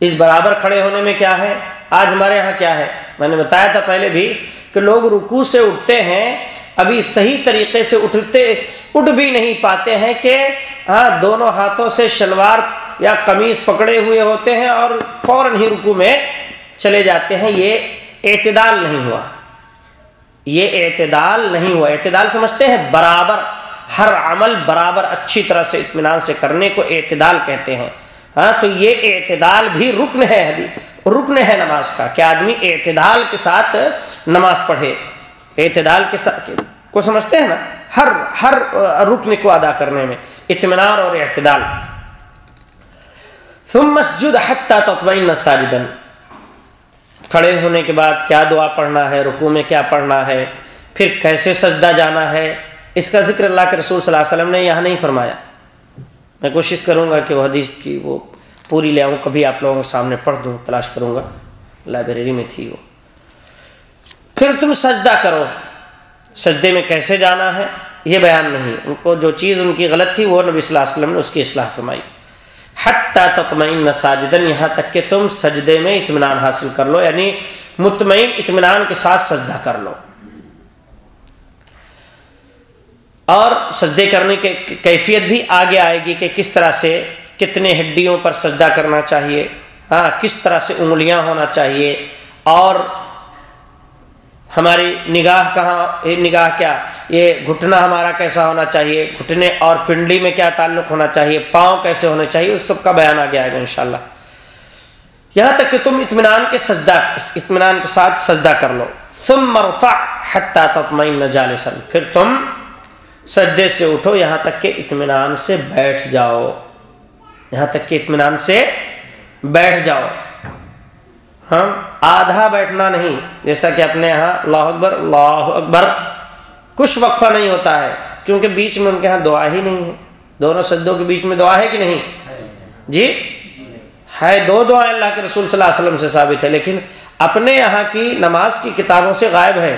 اس برابر کھڑے ہونے میں کیا ہے؟ آج ہمارے یہاں کیا ہے؟ میں نے بتایا تھا پہلے بھی کہ لوگ رکو سے اٹھتے ہیں، ابھی صحیح طریقے سے اٹھتے، اٹھ بھی نہیں پاتے ہیں کہ ہاں دونوں ہاتھوں سے شلوار یا قمیض پکڑے ہوئے ہوتے ہیں اور فوراً ہی رکو میں چلے جاتے ہیں۔ یہ اعتدال نہیں ہوا۔ یہ اعتدال نہیں ہوا۔ اعتدال سمجھتے ہیں برابر۔ ہر عمل برابر اچھی طرح سے اطمینان سے کرنے کو اعتدال کہتے ہیں۔ ہاں تو یہ اعتدال بھی رکن ہے حدیث۔ رکن ہے نماز کا کہ آدمی اعتدال کے ساتھ نماز پڑھے۔ اعتدال کے ساتھ کو سمجھتے ہیں نا؟ ہر ہر رکن کو ادا کرنے میں اطمینان اور اعتدال۔ ثم مسجد حتى تطمئن ساجدا۔ کھڑے ہونے کے بعد کیا دعا پڑھنا ہے؟ رکوع میں کیا پڑھنا ہے؟ پھر کیسے سجدہ جانا ہے؟ اس کا ذکر اللہ کے رسول صلی اللہ علیہ وسلم نے یہاں نہیں فرمایا۔ میں کوشش کروں گا کہ وہ حدیث کی وہ پوری لے آؤں، کبھی آپ لوگوں کے سامنے پڑھ دوں، تلاش کروں گا۔ لائبریری میں تھی وہ۔ پھر تم سجدہ کرو۔ سجدے میں کیسے جانا ہے؟ یہ بیان نہیں۔ ان کو جو چیز ان کی غلط تھی، وہ نبی صلی اللہ علیہ وسلم نے اس کی اصلاح فرمائی۔ حتیٰ تطمئن ساجدن، یہاں تک کہ تم سجدے میں اطمینان حاصل کر لو یعنی مطمئن اطمینان کے ساتھ سجدہ کر لو۔ اور سجدے کرنے کے کیفیت بھی آگے آئے گی کہ کس طرح سے کتنے ہڈیوں پر سجدہ کرنا چاہیے؟ ہاں کس طرح سے انگلیاں ہونا چاہیے؟ اور ہماری نگاہ کہاں، یہ نگاہ کیا؟ یہ گھٹنا ہمارا کیسا ہونا چاہیے؟ گھٹنے اور پنڈلی میں کیا تعلق ہونا چاہیے؟ پاؤں کیسے ہونے چاہیے؟ اس سب کا بیان آ گیا ہے انشاءاللہ۔ یہاں تک کہ تم اطمینان کے سجدہ، اطمینان کے ساتھ سجدہ کر لو۔ تم مرفع حتیٰ تطمئن جالسن پھر تم سجدے سے اٹھو، یہاں تک کہ اطمینان سے بیٹھ جاؤ۔ یہاں تک کہ اطمینان سے بیٹھ جاؤ۔ ہم آدھا بیٹھنا نہیں، جیسا کہ اپنے یہاں اللہ اکبر اللہ اکبر، کچھ وقفہ نہیں ہوتا ہے، کیونکہ بیچ میں ان کے یہاں دعا ہی نہیں ہے۔ دونوں سجدوں کے بیچ میں دعا ہے کہ نہیں؟ جی؟ ہے، دو دعائیں اللہ کے رسول صلی اللہ علیہ وسلم سے ثابت ہے، لیکن اپنے یہاں کی نماز کی کتابوں سے غائب ہے۔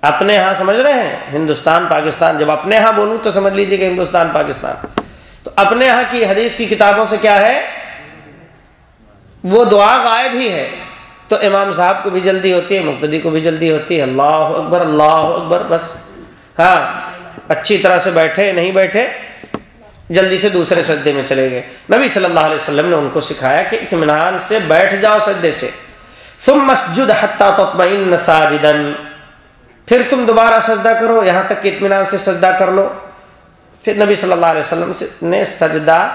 اپنے یہاں، سمجھ رہے ہیں؟ ہندوستان، پاکستان، جب اپنے یہاں بولوں تو سمجھ لیجیے کہ ہندوستان، پاکستان۔ تو اپنے یہاں کی حدیث کی کتابوں سے کیا ہے؟ وہ دعا غائب ہی ہے۔ تو امام صاحب کو بھی جلدی ہوتی ہے، مقتدی کو بھی جلدی ہوتی ہے۔ اللہ اکبر اللہ اکبر، بس۔ ہاں اچھی طرح سے بیٹھے، نہیں بیٹھے، جلدی سے دوسرے سجدے میں چلے گئے۔ نبی صلی اللہ علیہ وسلم نے ان کو سکھایا کہ اطمینان سے بیٹھ جاؤ سجدے سے۔ تم مسجد حتیٰ تطمئن ساجدن پھر تم دوبارہ سجدہ کرو، یہاں تک کہ اطمینان سے سجدہ کر لو۔ پھر نبی صلی اللہ علیہ وسلم نے سجدہ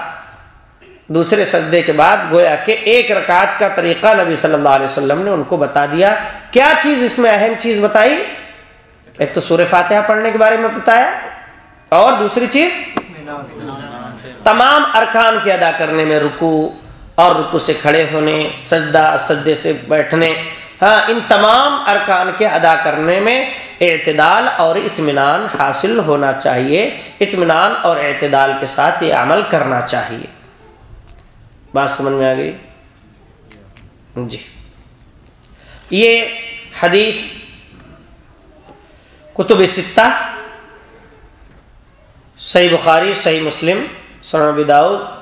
دوسرے سجدے کے بعد گویا کہ ایک رکعت کا طریقہ نبی صلی اللہ علیہ وسلم نے ان کو بتا دیا۔ کیا چیز اس میں اہم چیز بتائی؟ ایک تو سور فاتحہ پڑھنے کے بارے میں بتایا اور دوسری چیز، تمام ارکان کے ادا کرنے میں رکو اور رکو سے کھڑے ہونے، سجدہ، سجدے سے بیٹھنے ہاں، ان تمام ارکان کے ادا کرنے میں اعتدال اور اطمینان حاصل ہونا چاہیے۔ اطمینان اور اعتدال کے ساتھ یہ عمل کرنا چاہیے۔ بات سمجھ میں آ گئی؟ جی۔ یہ حدیث کتب ستہ صحیح بخاری، صحیح مسلم، سنن بداؤد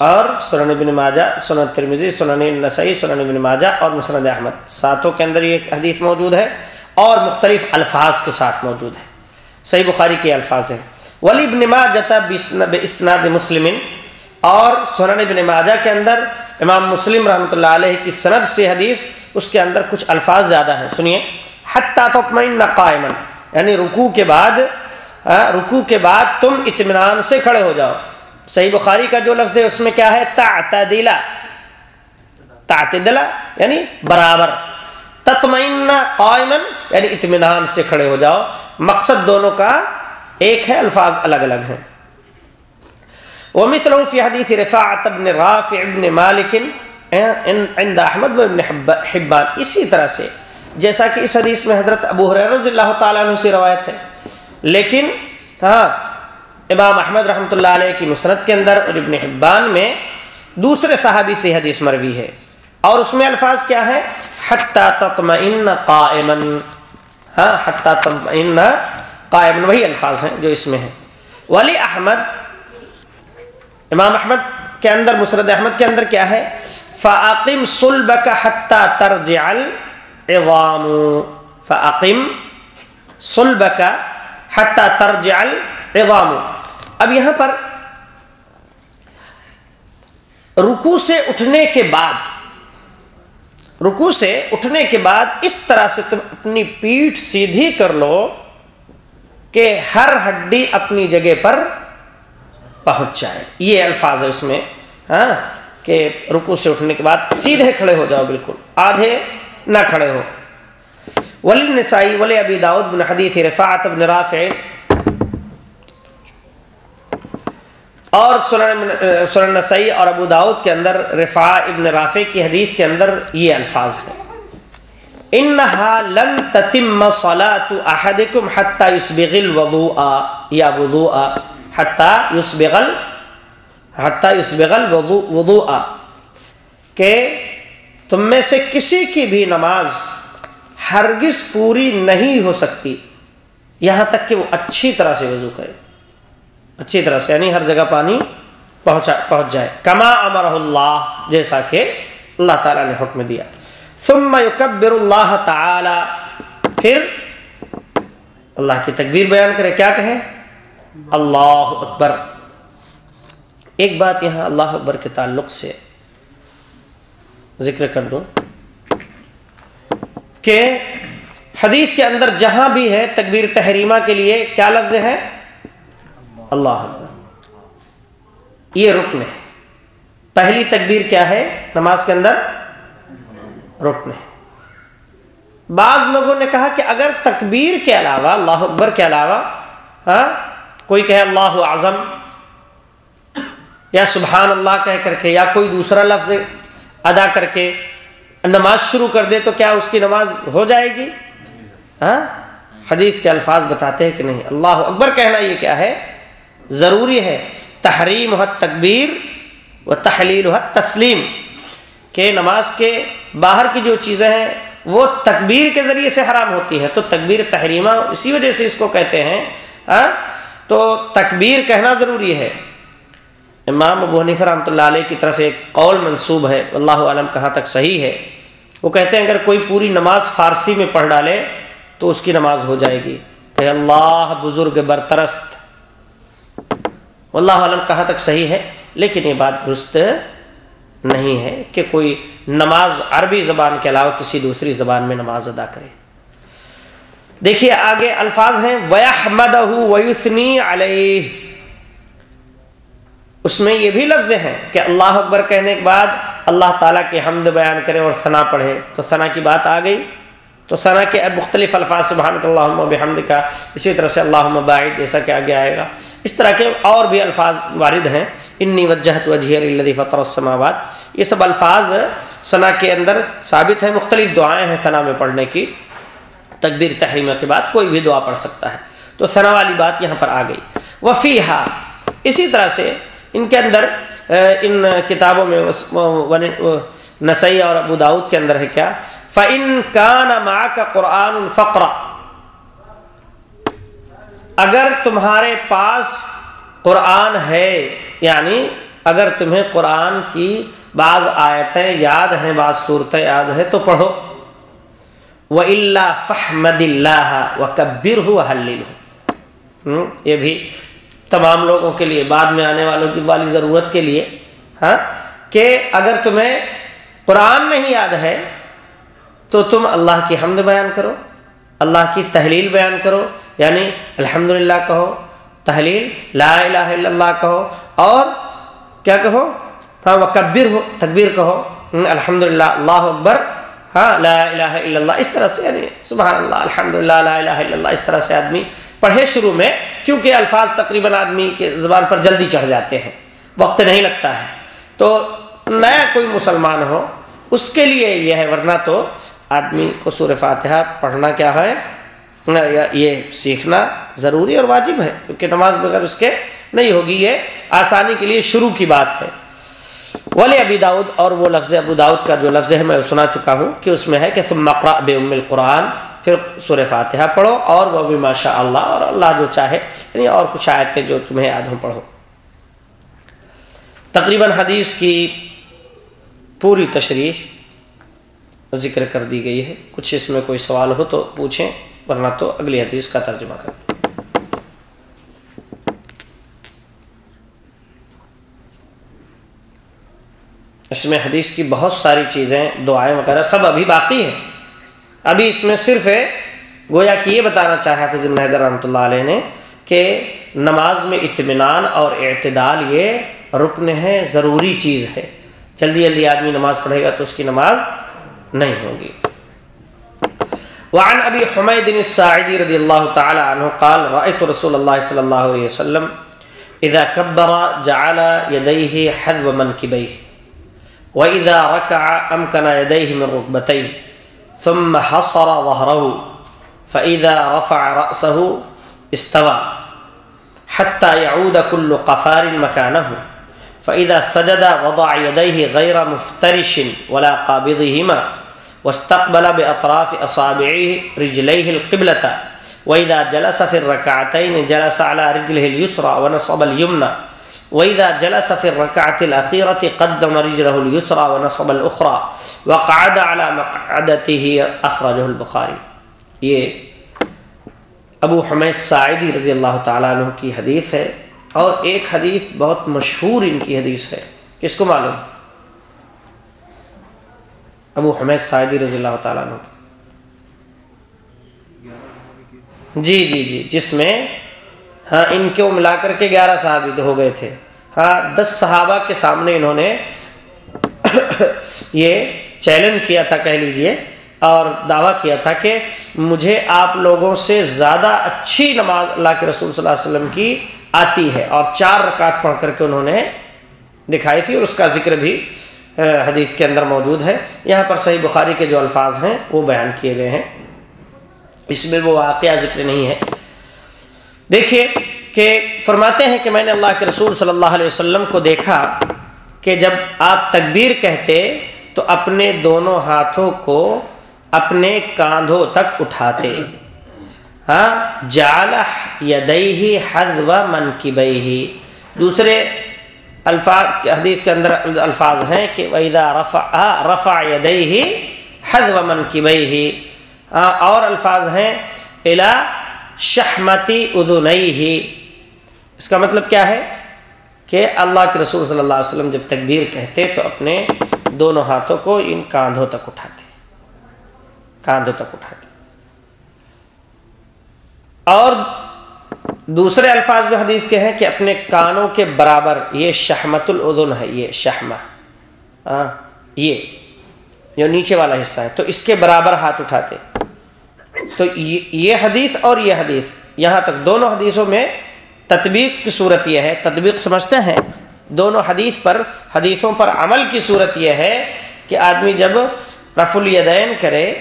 اور سنن بن ماجہ، سنن ترمزی سنن نسائی، سنن بن ماجہ اور مسند احمد۔ ساتوں کے اندر یہ حدیث موجود ہے اور مختلف الفاظ کے ساتھ موجود ہے۔ صحیح بخاری کے الفاظ ہیں۔ ولی ابن ماجہ بسناد مسلم اور سنن ابن ماجہ کے اندر امام مسلم رحمۃ اللہ علیہ کی سند سے حدیث اس کے اندر کچھ الفاظ زیادہ ہیں۔ سنیے۔ حتیٰ تطمئن قائمن یعنی رکوع کے بعد ہاں، رکوع کے بعد تم اطمینان سے کھڑے ہو جاؤ۔ صحیح بخاری کا جو لفظ ہے، اس میں کیا ہے؟ تعتدلا. تعتدلا یعنی برابر. تطمئن قائمن یعنی اطمینان سے کھڑے ہو جاؤ. مقصد دونوں کا ایک ہے، الفاظ الگ الگ ہیں. ومثله في حديث رفاعة بن رافع بن مالك عند احمد و ابن حبان. اسی طرح سے، جیسا کہ اس حدیث میں حضرت ابو حریر رضی اللہ تعالیٰ عنہ سے روایت ہے. لیکن ہاں امام احمد رحمۃ اللہ علیہ کی مسرت کے اندر اور ابن حبان میں دوسرے صحابی سے حدیث مروی ہے۔ اور اس میں الفاظ کیا ہے حتیٰ تطمئن قائمن ہاں حتیٰ تطمئن قائمن وہی الفاظ ہیں جو اس میں ہیں۔ ولی احمد، امام احمد کے اندر مسرد احمد کے اندر کیا ہے؟ فعقم سلب کا حتیٰ ترجعل عوام فعقم سلب حتیٰ ترجعل عوام اب یہاں پر رکو سے اٹھنے کے بعد رکو سے اٹھنے کے بعد اس طرح سے تم اپنی پیٹھ سیدھی کر لو کہ ہر ہڈی اپنی جگہ پر پہنچ جائے۔ یہ الفاظ ہے اس میں ہاں کہ رکو سے اٹھنے کے بعد سیدھے کھڑے ہو جاؤ، بالکل۔ آدھے نہ کھڑے ہو۔ ولی نسائی ولی ابی داود بن حدیث رفاعت بن رافع اور سنن نسائی اور ابو داود کے اندر رفاع ابن رافع کی حدیث کے اندر یہ الفاظ ہیں۔ انہا لن تتم صلاة احدکم حتی یسبغ الوضوء۔ یا وضوء، حتیٰ یسبغل حتیٰ یسبغل وضوء۔ کہ تم میں سے کسی کی بھی نماز ہرگز پوری نہیں ہو سکتی، یہاں تک کہ وہ اچھی طرح سے وضو کرے۔ اچھی طرح سے یعنی ہر جگہ پانی پہنچا، پہنچ جائے۔ کما امر اللہ، جیسا کہ اللہ تعالیٰ نے حکم دیا۔ ثم یکبر اللہ تعالی۔ پھر اللہ کی تکبیر بیان کرے، کیا کہے؟ اللہ اکبر۔ ایک بات یہاں اللہ اکبر کے تعلق سے ذکر کر دوں کہ حدیث کے اندر جہاں بھی ہے تکبیر تحریمہ کے لیے کیا لفظ ہے؟ اللہ اکبر۔ یہ رکن ہے۔ پہلی تکبیر کیا ہے؟ نماز کے اندر رکن ہے۔ بعض لوگوں نے کہا کہ اگر تکبیر کے علاوہ، اللہ اکبر کے علاوہ ہاں کوئی کہے اللہ اعظم، یا سبحان اللہ کہہ کر کے، یا کوئی دوسرا لفظ ادا کر کے نماز شروع کر دے تو کیا اس کی نماز ہو جائے گی؟ ہاں حدیث کے الفاظ بتاتے ہیں کہ نہیں۔ اللہ اکبر کہنا یہ کیا ہے؟ ضروری ہے۔ تحریم حت تکبیر و تحلیل حت تسلیم۔ کہ نماز کے باہر کی جو چیزیں ہیں، وہ تکبیر کے ذریعے سے حرام ہوتی ہے تو تکبیر تحریمہ اسی وجہ سے اس کو کہتے ہیں۔ ہاں تو تکبیر کہنا ضروری ہے۔ امام ابو حنیف رحمۃ اللہ علیہ کی طرف ایک قول منصوب ہے۔ اللہ عالم کہاں تک صحیح ہے۔ وہ کہتے ہیں، اگر کوئی پوری نماز فارسی میں پڑھ ڈالے تو اس کی نماز ہو جائے گی۔ کہ اللہ بزرگ برترست اللہ عالم کہاں تک صحیح ہے، لیکن یہ بات درست نہیں ہے کہ کوئی نماز عربی زبان کے علاوہ کسی دوسری زبان میں نماز ادا کرے۔ دیکھیے آگے الفاظ ہیں ویثنی علیہ اس میں یہ بھی لفظ ہیں کہ اللہ اکبر کہنے کے بعد اللہ تعالیٰ کی حمد بیان کرے اور ثنا پڑھے تو ثنا کی بات آ گئی۔ تو ثنا کے مختلف الفاظ سبحان اللہ بحمد کا اسی طرح سے اللہ باعد جیسا کہ آگے آئے گا۔ اس طرح کے اور بھی الفاظ وارد ہیں۔ انی وجہت وجہ الدی فطر السماوات۔ یہ سب الفاظ ثنا کے اندر ثابت ہیں۔ مختلف دعائیں ہیں ثنا میں پڑھنے کی۔ تکبیر تحریمہ کے بعد کوئی بھی دعا پڑھ سکتا ہے۔ تو ثنا والی بات یہاں پر آ گئی۔ وفیحہ اسی طرح سے ان کے اندر ان کتابوں میں نسائی اور ابو داود کے اندر ہے کیا؟ فعن کان ماں کا قرآن الفقر اگر تمہارے پاس قرآن ہے یعنی اگر تمہیں قرآن کی بعض آیتیں یاد ہیں، بعض صورتیں یاد ہیں، تو پڑھو۔ وہ اللہ فہمد اللہ و کبر ہو ہو یہ بھی تمام لوگوں کے لیے، بعد میں آنے والوں کی والی ضرورت کے لیے۔ ہاں کہ اگر تمہیں قرآن نہیں یاد ہے، تو تم اللہ کی حمد بیان کرو، اللہ کی تحلیل بیان کرو یعنی الحمد کہو، تحلیل، لا الہ الا اللہ کہو، اور کیا کہو؟ ہاں وہ کبر ہو، تکبیر کہو الحمد للہ اللہ اکبر ہاں لا الہ الا اللہ، اس طرح سے یعنی سبحان اللہ الحمد للہ لا الہ الا اللہ، اس طرح سے آدمی پڑھے شروع میں، کیونکہ الفاظ تقریباً آدمی کے زبان پر جلدی چڑھ جاتے ہیں، وقت نہیں لگتا ہے۔ تو نیا کوئی مسلمان ہو اس کے لیے یہ ہے، ورنہ تو آدمی کو سور فاتحہ پڑھنا کیا ہے؟ یہ سیکھنا ضروری اور واجب ہے، کیونکہ نماز بغیر اس کے نہیں ہوگی، یہ آسانی کے لیے شروع کی بات ہے۔ ولی ابی داود اور وہ لفظ ابو داود کا جو لفظ ہے، میں سنا چکا ہوں کہ اس میں ہے کہ ثم مقرا بے ام القرآن، پھر سور فاتحہ پڑھو، اور وہ بھی ماشاء اللہ اور اللہ جو چاہے یعنی اور کچھ آیتیں جو تمہیں یاد ہوں، پڑھو۔ تقریباً حدیث کی پوری تشریح ذکر کر دی گئی ہے۔ کچھ اس میں کوئی سوال ہو تو پوچھیں، ورنہ تو اگلی حدیث کا ترجمہ کریں۔ اس میں حدیث کی بہت ساری چیزیں، دعائیں وغیرہ سب ابھی باقی ہیں۔ ابھی اس میں صرف ہے، گویا کہ یہ بتانا چاہے حافظ حضر رحمۃ اللہ علیہ نے کہ نماز میں اطمینان اور اعتدال یہ رکن ہے، ضروری چیز ہے۔ جلدی جلدی آدمی نماز پڑھے گا تو اس کی نماز نہیں ہوگی۔ وعن ابی حمید الساعدی رضی اللہ تعالی عنہ قال رأيت رسول اللہ صلی اللہ علیہ وسلم اذا كبر جعل يديه حذو منكبيه وإذا ركع أمكن يديه من ركبتيه ثم حصر ظهره فإذا رفع رأسه استوى حتى يعود كل قفار مكانه فإذا سجد وضع يديه غير مفترش ولا قابضهما واستقبل بأطراف أصابعه رجليه القبلة وإذا جلس في الركعتين جلس على رجله اليسرى ونصب اليمنى وإذا جلس في الركعة الأخيرة قدم رجله اليسرى ونصب الأخرى وقعد على مقعدته أخرجه البخاري۔ یہ ابو حمید سعیدی رضی اللہ تعالیٰ عنہ کی حدیث ہے۔ اور ایک حدیث بہت مشہور ان کی حدیث ہے۔ کس کو معلوم؟ ابو حمید سعیدی رضی اللہ تعالیٰ عنہ جی جی جی جس میں ہاں ان کو ملا کر کے گیارہ صحابی ہو گئے تھے۔ ہاں دس صحابہ کے سامنے انہوں نے یہ چیلنج کیا تھا، کہہ لیجیے، اور دعویٰ کیا تھا کہ مجھے آپ لوگوں سے زیادہ اچھی نماز اللہ کے رسول صلی اللہ علیہ وسلم کی آتی ہے اور چار رکعت پڑھ کر کے انہوں نے دکھائی تھی اور اس کا ذکر بھی حدیث کے اندر موجود ہے۔ یہاں پر صحیح بخاری کے جو الفاظ ہیں وہ بیان کیے گئے ہیں۔ اس میں وہ واقعہ ذکر نہیں ہے۔ دیکھیے کہ فرماتے ہیں کہ میں نے اللہ کے رسول صلی اللہ علیہ وسلم کو دیکھا کہ جب آپ تکبیر کہتے تو اپنے دونوں ہاتھوں کو اپنے کاندھوں تک اٹھاتے۔ ہاں جال یدئی حد و من کی دوسرے الفاظ حدیث کے اندر الفاظ ہیں کہ ویدا رفا رفا یدئی حد و من کی اور الفاظ ہیں الا شہمتی ادنئی ہی اس کا مطلب کیا ہے؟ کہ اللہ کے رسول صلی اللہ علیہ وسلم جب تکبیر کہتے تو اپنے دونوں ہاتھوں کو ان کاندھوں تک اٹھاتے۔ کاندھوں تک اٹھاتے۔ اور دوسرے الفاظ جو حدیث کے ہیں کہ اپنے کانوں کے برابر، یہ شہمت العدن ہے، یہ شہمہ ہاں، یہ جو نیچے والا حصہ ہے، تو اس کے برابر ہاتھ اٹھاتے۔ تو یہ حدیث اور یہ حدیث، یہاں تک دونوں حدیثوں میں تطبیق کی صورت یہ ہے، تطبیق سمجھتے ہیں۔ دونوں حدیث پر، حدیثوں پر عمل کی صورت یہ ہے کہ آدمی جب رف الیدین کرے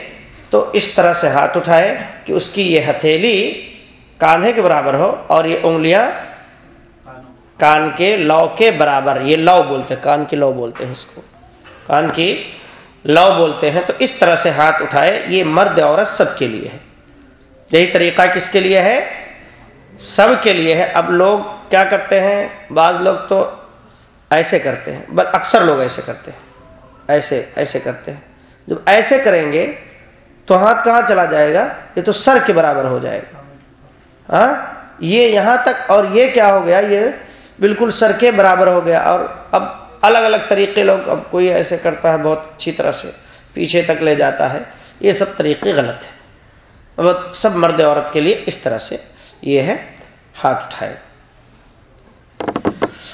تو اس طرح سے ہاتھ اٹھائے کہ اس کی یہ ہتھیلی کاندھے کے برابر ہو اور یہ انگلیاں کان کے لو کے برابر، یہ لو بولتے ہیں، کان کی لو بولتے ہیں اس کو۔ کان کی لو بولتے ہیں، تو اس طرح سے ہاتھ اٹھائے، یہ مرد عورت سب کے لیے ہے۔ یہی طریقہ کس کے لیے ہے؟ سب کے لیے ہے۔ اب لوگ کیا کرتے ہیں؟ بعض لوگ تو ایسے کرتے ہیں، بل اکثر لوگ ایسے کرتے ہیں۔ ایسے ایسے کرتے ہیں۔ جب ایسے کریں گے تو ہاتھ کہاں چلا جائے گا؟ یہ تو سر کے برابر ہو جائے گا۔ ہاں؟ یہ یہاں تک اور یہ کیا ہو گیا؟ یہ بالکل سر کے برابر ہو گیا۔ اور اب الگ الگ طریقے لوگ اب کوئی ایسے کرتا ہے بہت اچھی طرح سے پیچھے تک لے جاتا ہے۔ یہ سب طریقے غلط ہیں۔ اب سب مرد عورت کے لیے اس طرح سے یہ ہے۔ ہاتھ اٹھائے۔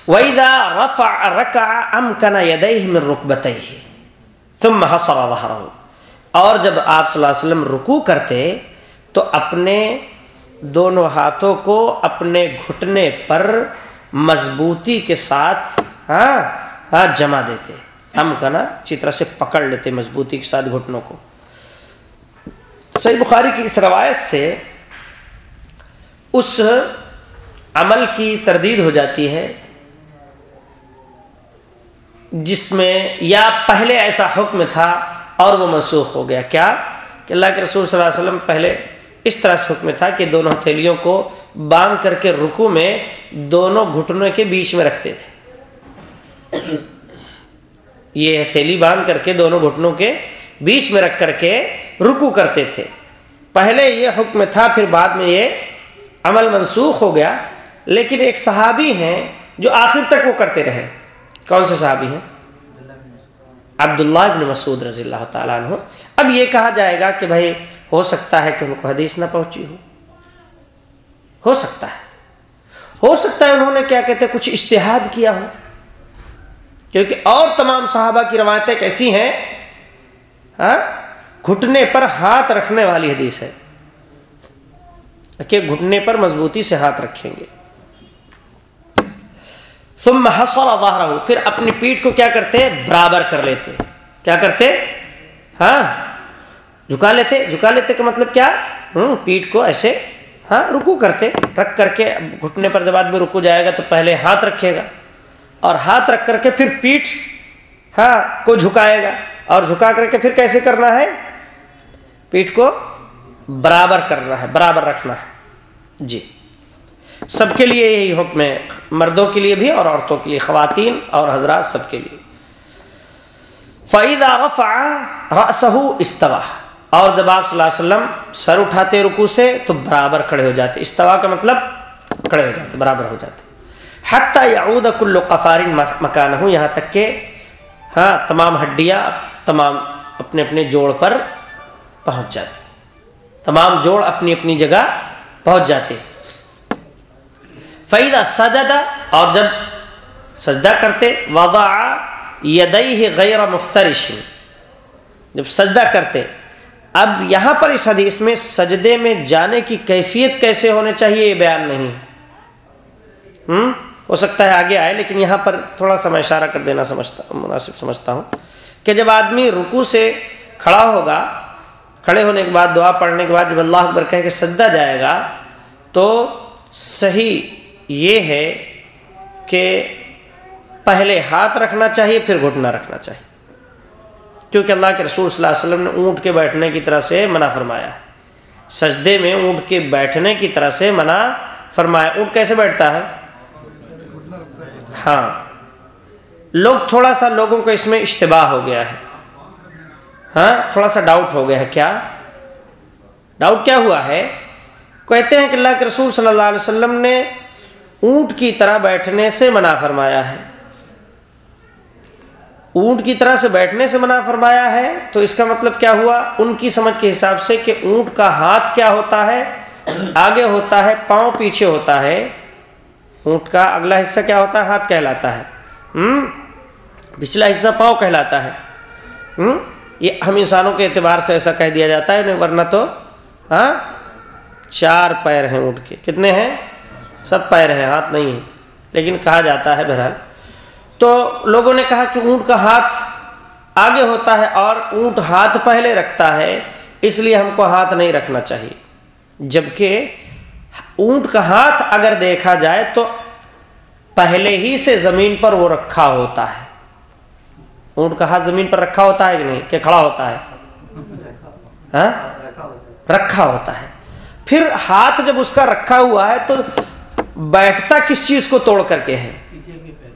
وَإِذَا رَفَعَ رَكَعَ أَمْكَنَ يَدَيْهِ مِن رُكْبَتَيْهِ ثُمَّ حَصَرَ ظَهْرَهُ۔ اور جب آپ صلی اللہ علیہ وسلم رکوع کرتے تو اپنے دونوں ہاتھوں کو اپنے گھٹنے پر مضبوطی کے ساتھ ہاں ہاں جمع دیتے۔ ہم کا نا اچھی طرح سے پکڑ لیتے مضبوطی کے ساتھ گھٹنوں کو۔ صحیح بخاری کی اس روایت سے اس عمل کی تردید ہو جاتی ہے جس میں یا پہلے ایسا حکم تھا اور وہ منسوخ ہو گیا۔ کیا؟ کہ اللہ کے رسول صلی اللہ علیہ وسلم پہلے اس طرح سے حکم تھا کہ دونوں ہتھیلیوں کو باندھ کر کے رکو میں دونوں گھٹنوں کے بیچ میں رکھتے تھے۔ یہ ہتھیلی باندھ کر کے دونوں گھٹنوں کے بیچ میں رکھ کر کے رکو کرتے تھے۔ پہلے یہ حکم تھا، پھر بعد میں یہ عمل منسوخ ہو گیا۔ لیکن ایک صحابی ہیں جو آخر تک وہ کرتے رہے۔ کون سے صحابی ہیں؟ عبداللہ ابن مسعود رضی اللہ تعالیٰ عنہ۔ اب یہ کہا جائے گا کہ بھائی ہو سکتا ہے کہ ان کو حدیث نہ پہنچی ہو۔ ہو سکتا ہے۔ ہو سکتا ہے انہوں نے کیا کہتے کچھ اشتہاد کیا ہو۔ کیونکہ اور تمام صحابہ کی روایتیں کیسی ہیں؟ ہاں؟ گھٹنے پر ہاتھ رکھنے والی حدیث ہے۔ کہ گھٹنے پر مضبوطی سے ہاتھ رکھیں گے۔ ثم حصر ظهره. پھر اپنی پیٹھ کو کیا کرتے؟ برابر کر لیتے. کیا کرتے؟ ہاں؟ جھکا لیتے. جھکا لیتے کا مطلب کیا؟ ہوں، پیٹھ کو ایسے ہاں رکو کرتے. رکھ کر کے گھٹنے پر جب آدمی رکو جائے گا تو پہلے ہاتھ رکھے گا اور ہاتھ رکھ کر کے پھر پیٹھ ہاں کو جھکائے گا اور جھکا کر کے پھر کیسے کرنا ہے؟ پیٹھ کو برابر کرنا ہے، برابر رکھنا ہے. جی۔ سب کے لیے یہی حکم ہے، مردوں کے لیے بھی اور عورتوں کے لیے، خواتین اور حضرات سب کے لیے۔ فعید استوا اور جب آپ صلی اللہ علیہ وسلم سر اٹھاتے رکو سے تو برابر کھڑے ہو جاتے۔ استوا کا مطلب کھڑے ہو جاتے، برابر ہو جاتے۔ حتیٰ یعود کلو قفارن مکان ہوں یہاں تک کہ ہاں تمام ہڈیاں تمام اپنے اپنے جوڑ پر پہنچ جاتے تمام جوڑ اپنی اپنی جگہ پہنچ جاتے۔ فعیدہ سجدہ اور جب سجدہ کرتے، وضع یدئی غیر مفترش۔ جب سجدہ کرتے، اب یہاں پر اس حدیث میں سجدے میں جانے کی کیفیت کیسے ہونے چاہیے یہ بیان نہیں ہم؟ ہو سکتا ہے آگے آئے، لیکن یہاں پر تھوڑا سا میں اشارہ کر دینا سمجھتا، مناسب سمجھتا ہوں کہ جب آدمی رکو سے کھڑا ہوگا، کھڑے ہونے کے بعد دعا پڑھنے کے بعد جب اللہ اکبر کہہ کے سجدہ جائے گا، تو صحیح یہ ہے کہ پہلے ہاتھ رکھنا چاہیے، پھر گھٹنا رکھنا چاہیے۔ کیونکہ اللہ کے رسول صلی اللہ علیہ وسلم نے اونٹ کے بیٹھنے کی طرح سے منع فرمایا۔ ہے سجدے میں اونٹ کے بیٹھنے کی طرح سے منع فرمایا۔ اونٹ کیسے بیٹھتا ہے؟ ہاں۔ لوگ تھوڑا سا لوگوں کو اس میں اشتباہ ہو گیا ہے۔ ہاں تھوڑا سا ڈاؤٹ ہو گیا ہے۔ کیا؟ ڈاؤٹ کیا ہوا ہے؟ کہتے ہیں کہ اللہ کے رسول صلی اللہ علیہ وسلم نے اونٹ کی طرح بیٹھنے سے منع فرمایا ہے۔ اونٹ کی طرح سے بیٹھنے سے منع فرمایا ہے، تو اس کا مطلب کیا ہوا؟ ان کی سمجھ کے حساب سے کہ اونٹ کا ہاتھ کیا ہوتا ہے؟ آگے ہوتا ہے، پاؤں پیچھے ہوتا ہے۔ اونٹ کا اگلا حصہ کیا ہوتا ہے؟ ہاتھ کہلاتا ہے۔ ہوں پچھلا حصہ پاؤں کہلاتا ہے۔ ہوں یہ ہم انسانوں کے اعتبار سے ایسا کہہ دیا جاتا ہے ورنہ تو ہاں چار پیر ہیں اونٹ کے۔ کتنے ہیں؟ سب پیر ہیں، ہاتھ نہیں ہیں۔ لیکن کہا جاتا ہے بہرحال۔ تو لوگوں نے کہا کہ اونٹ کا ہاتھ آگے ہوتا ہے اور اونٹ ہاتھ پہلے رکھتا ہے، اس لیے ہم کو ہاتھ نہیں رکھنا چاہیے۔ جبکہ اونٹ کا ہاتھ اگر دیکھا جائے تو پہلے ہی سے زمین پر وہ رکھا ہوتا ہے۔ اونٹ کا ہاتھ زمین پر رکھا ہوتا ہے کہ نہیں؟ کہ کھڑا ہوتا ہے؟ ہاں؟ رکھا ہوتا ہے۔ پھر ہاتھ جب اس کا رکھا ہوا ہے تو بیٹھتا کس چیز کو توڑ کر کے ہے؟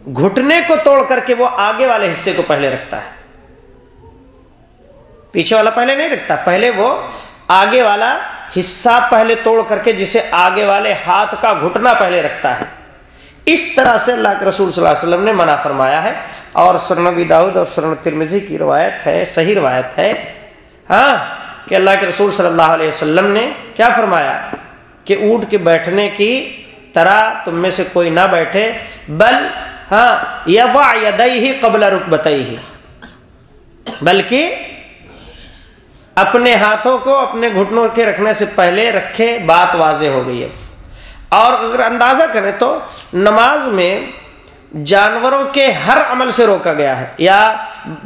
گھٹنے کو توڑ کر کے وہ آگے والے حصے کو پہلے رکھتا ہے۔ پیچھے والا پہلے نہیں رکھتا، پہلے وہ آگے والا حصہ پہلے توڑ کر کے جسے آگے والے ہاتھ کا گھٹنا پہلے رکھتا ہے۔ اس طرح سے اللہ کے رسول صلی اللہ علیہ وسلم نے منع فرمایا ہے۔ اور سرنبی داود اور سرن ترمزی کی روایت ہے، صحیح روایت ہے۔ ہاں کہ اللہ کے رسول صلی اللہ علیہ وسلم نے کیا فرمایا؟ کہ اونٹ کے بیٹھنے کی طرح تم میں سے کوئی نہ بیٹھے، بل ہاں یضع یدئی قبل رکبتئی ہی بلکہ اپنے ہاتھوں کو اپنے گھٹنوں کے رکھنے سے پہلے رکھے، بات واضح ہو گئی ہے۔ اور اگر اندازہ کریں تو نماز میں جانوروں کے ہر عمل سے روکا گیا ہے، یا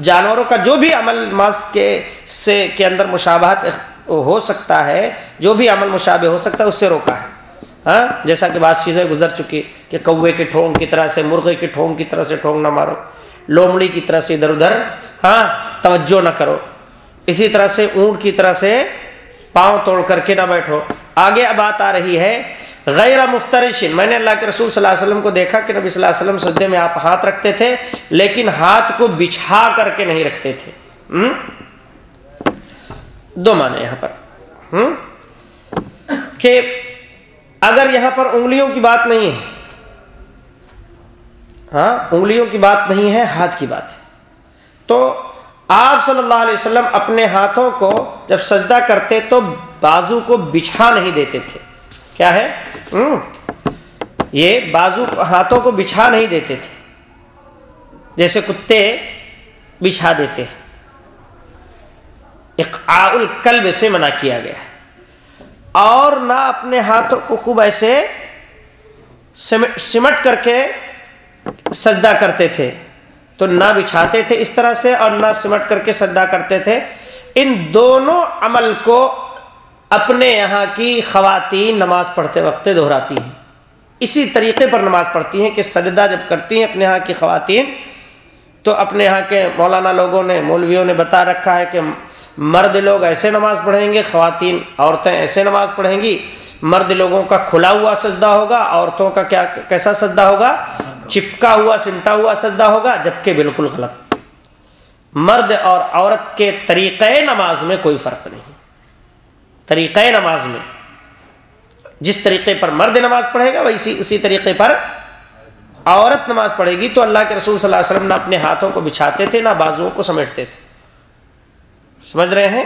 جانوروں کا جو بھی عمل نماز کے سے، کے اندر مشابہت ہو سکتا ہے، جو بھی عمل مشابہ ہو سکتا ہے، اس سے روکا ہے۔ ہاں؟ جیسا کہ بعض چیزیں گزر چکی کہ کوے کے ٹھونگ کی طرح سے، مرغے کے ٹھونگ کی طرح سے ٹھونگ نہ مارو، لومڑی کی طرح سے ادھر ادھر ہاں؟ توجہ نہ کرو۔ اسی طرح سے اونٹ کی طرح سے پاؤں توڑ کر کے نہ بیٹھو۔ آگے اب بات آ رہی ہے غیر مفترشن۔ میں نے اللہ کے رسول صلی اللہ علیہ وسلم کو دیکھا کہ نبی صلی اللہ علیہ وسلم سجدے میں آپ ہاتھ رکھتے تھے، لیکن ہاتھ کو بچھا کر کے نہیں رکھتے تھے۔ دو معنی یہاں پر۔ کہ اگر یہاں پر انگلیوں کی بات نہیں ہے ہاں انگلیوں کی بات نہیں ہے، ہاتھ کی بات ہے۔ تو آپ صلی اللہ علیہ وسلم اپنے ہاتھوں کو جب سجدہ کرتے تو بازو کو بچھا نہیں دیتے تھے۔ کیا ہے؟ یہ بازو ہاتھوں کو بچھا نہیں دیتے تھے۔ جیسے کتے بچھا دیتے القلب سے منع کیا گیا۔ ہے اور نہ اپنے ہاتھوں کو خوب ایسے سمٹ کر کے سجدہ کرتے تھے۔ تو نہ بچھاتے تھے اس طرح سے اور نہ سمٹ کر کے سجدہ کرتے تھے۔ ان دونوں عمل کو اپنے یہاں کی خواتین نماز پڑھتے وقت دہراتی ہیں۔ اسی طریقے پر نماز پڑھتی ہیں کہ سجدہ جب کرتی ہیں اپنے یہاں کی خواتین تو اپنے یہاں کے مولانا لوگوں نے، مولویوں نے بتا رکھا ہے کہ مرد لوگ ایسے نماز پڑھیں گے، خواتین عورتیں ایسے نماز پڑھیں گی، مرد لوگوں کا کھلا ہوا سجدہ ہوگا، عورتوں کا کیا، کیسا سجدہ ہوگا؟ چپکا ہوا سمٹا ہوا سجدہ ہوگا، جبکہ بالکل غلط۔ مرد اور عورت کے طریقۂ نماز میں کوئی فرق نہیں۔ طریقۂ نماز میں جس طریقے پر مرد نماز پڑھے گا ویسی اسی طریقے پر عورت نماز پڑھے گی تو اللہ کے رسول صلی اللہ علیہ وسلم نہ اپنے ہاتھوں کو بچھاتے تھے، نہ بازوؤں کو سمیٹتے تھے۔ سمجھ رہے ہیں؟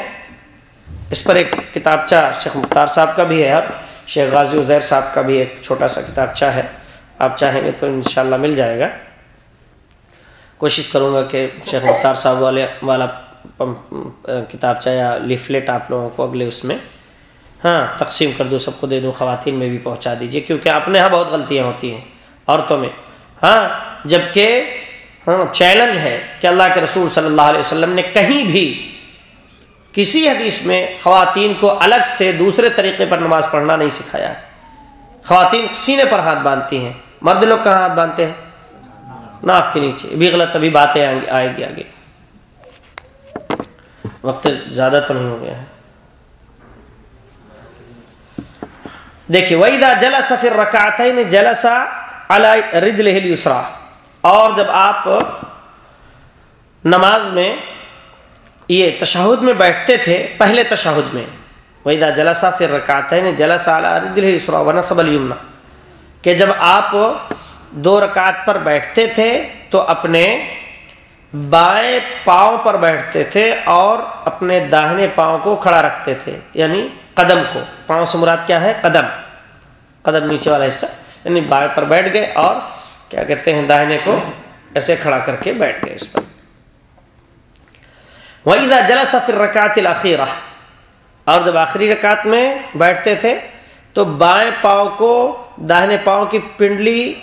اس پر ایک کتابچہ شیخ مختار صاحب کا بھی ہے اب شیخ غازی عزیر صاحب کا بھی ایک چھوٹا سا کتابچہ ہے۔ آپ چاہیں گے تو انشاءاللہ مل جائے گا۔ کوشش کروں گا کہ شیخ مختار صاحب والے والا کتابچہ یا لیفلیٹ آپ لوگوں کو اگلے اس میں ہاں تقسیم کر دوں سب کو دے دوں خواتین میں بھی پہنچا دیجیے کیونکہ اپنے یہاں بہت غلطیاں ہوتی ہیں، عورتوں میں۔ ہاں جبکہ ہاں چیلنج ہے کہ اللہ کے رسول صلی اللہ علیہ وسلم نے کہیں بھی کسی حدیث میں خواتین کو الگ سے دوسرے طریقے پر نماز پڑھنا نہیں سکھایا۔ ہے خواتین سینے پر ہاتھ باندھتی ہیں۔ مرد لوگ کہاں ہاتھ باندھتے ہیں؟ ناف کے نیچے۔ بھی غلط، ابھی باتیں آئے گی آگے۔ وقت زیادہ تو نہیں ہو گیا ہے۔ دیکھیے وہی دا جلا پھر رکعت جلسا رجل اليسرا اور جب آپ نماز میں یہ تشہد میں بیٹھتے تھے، پہلے تشہد میں وہی دا جلسا پھر رکعت جلسا رجل اليسرا ونصب اليمنى۔ کہ جب آپ دو رکعت پر بیٹھتے تھے، تو اپنے بائیں پاؤں پر بیٹھتے تھے اور اپنے داہنے پاؤں کو کھڑا رکھتے تھے یعنی قدم کو۔ پاؤں سے مراد کیا ہے؟ قدم۔ قدم نیچے والا حصہ۔ یعنی بائیں پر بیٹھ گئے اور کیا کہتے ہیں داہنے کو ایسے کھڑا کر کے بیٹھ گئے اس پر۔ وہی دا جلا سفر رکعت الخیرہ اور جب آخری رکعت میں بیٹھتے تھے، تو بائیں پاؤں کو داہنے پاؤں کی پنڈلی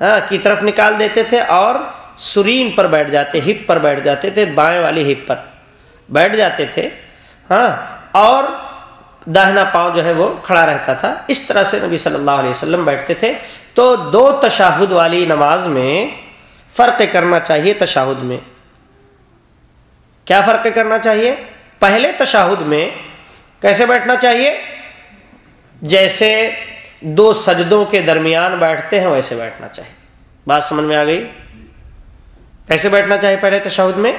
ہاں کی طرف نکال دیتے تھے اور سرین پر بیٹھ جاتے، ہپ پر بیٹھ جاتے تھے، بائیں والی ہپ پر بیٹھ جاتے تھے ہاں اور داہنا پاؤں جو ہے وہ کھڑا رہتا تھا۔ اس طرح سے نبی صلی اللہ علیہ وسلم بیٹھتے تھے۔ تو دو تشاہد والی نماز میں فرق کرنا چاہیے تشاہد میں۔ کیا فرق کرنا چاہیے؟ پہلے تشاہد میں کیسے بیٹھنا چاہیے؟ جیسے دو سجدوں کے درمیان بیٹھتے ہیں ویسے بیٹھنا چاہیے۔ بات سمجھ میں آ گئی؟ کیسے بیٹھنا چاہیے پہلے تشہد میں؟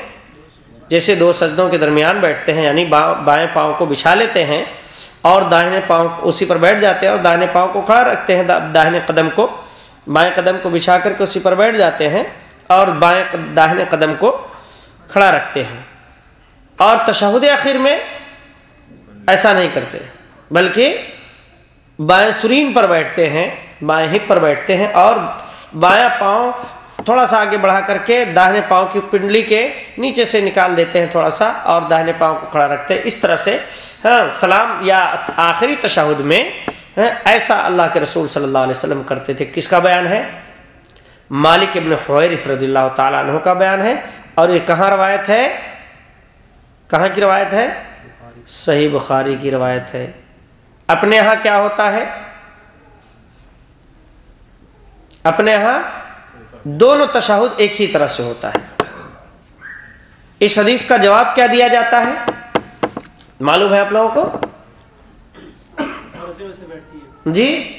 جیسے دو سجدوں کے درمیان بیٹھتے ہیں یعنی بائیں پاؤں کو بچھا لیتے ہیں اور داہنے پاؤں اسی پر بیٹھ جاتے ہیں اور داہنے پاؤں کو کھڑا رکھتے ہیں، داہنے قدم کو، بائیں قدم کو بچھا کر کے اسی پر بیٹھ جاتے ہیں اور بائیں داہنے قدم کو کھڑا رکھتے ہیں۔ اور تشہد آخر میں ایسا نہیں کرتے، بلکہ بائیں سرین پر بیٹھتے ہیں، بائیں ہپ پر بیٹھتے ہیں اور بایاں پاؤں تھوڑا سا آگے بڑھا کر کے داہنے پاؤں کی پنڈلی کے نیچے سے نکال دیتے ہیں تھوڑا سا اور داہنے پاؤں کو کھڑا رکھتے ہیں۔ اس طرح سے ہاں سلام یا آخری تشہد میں ہاں، ایسا اللہ کے رسول صلی اللہ علیہ وسلم کرتے تھے۔ کس کا بیان ہے؟ مالک ابن حویرث رضی اللہ تعالیٰ عنہ کا بیان ہے۔ اور یہ کہاں روایت ہے؟ کہاں کی روایت ہے؟ صحیح بخاری کی روایت ہے۔ اپنے یہاں کیا ہوتا ہے؟ اپنے یہاں دونوں تشاہد ایک ہی طرح سے ہوتا ہے۔ اس حدیث کا جواب کیا دیا جاتا ہے؟ معلوم ہے آپ لوگوں کو؟ جی؟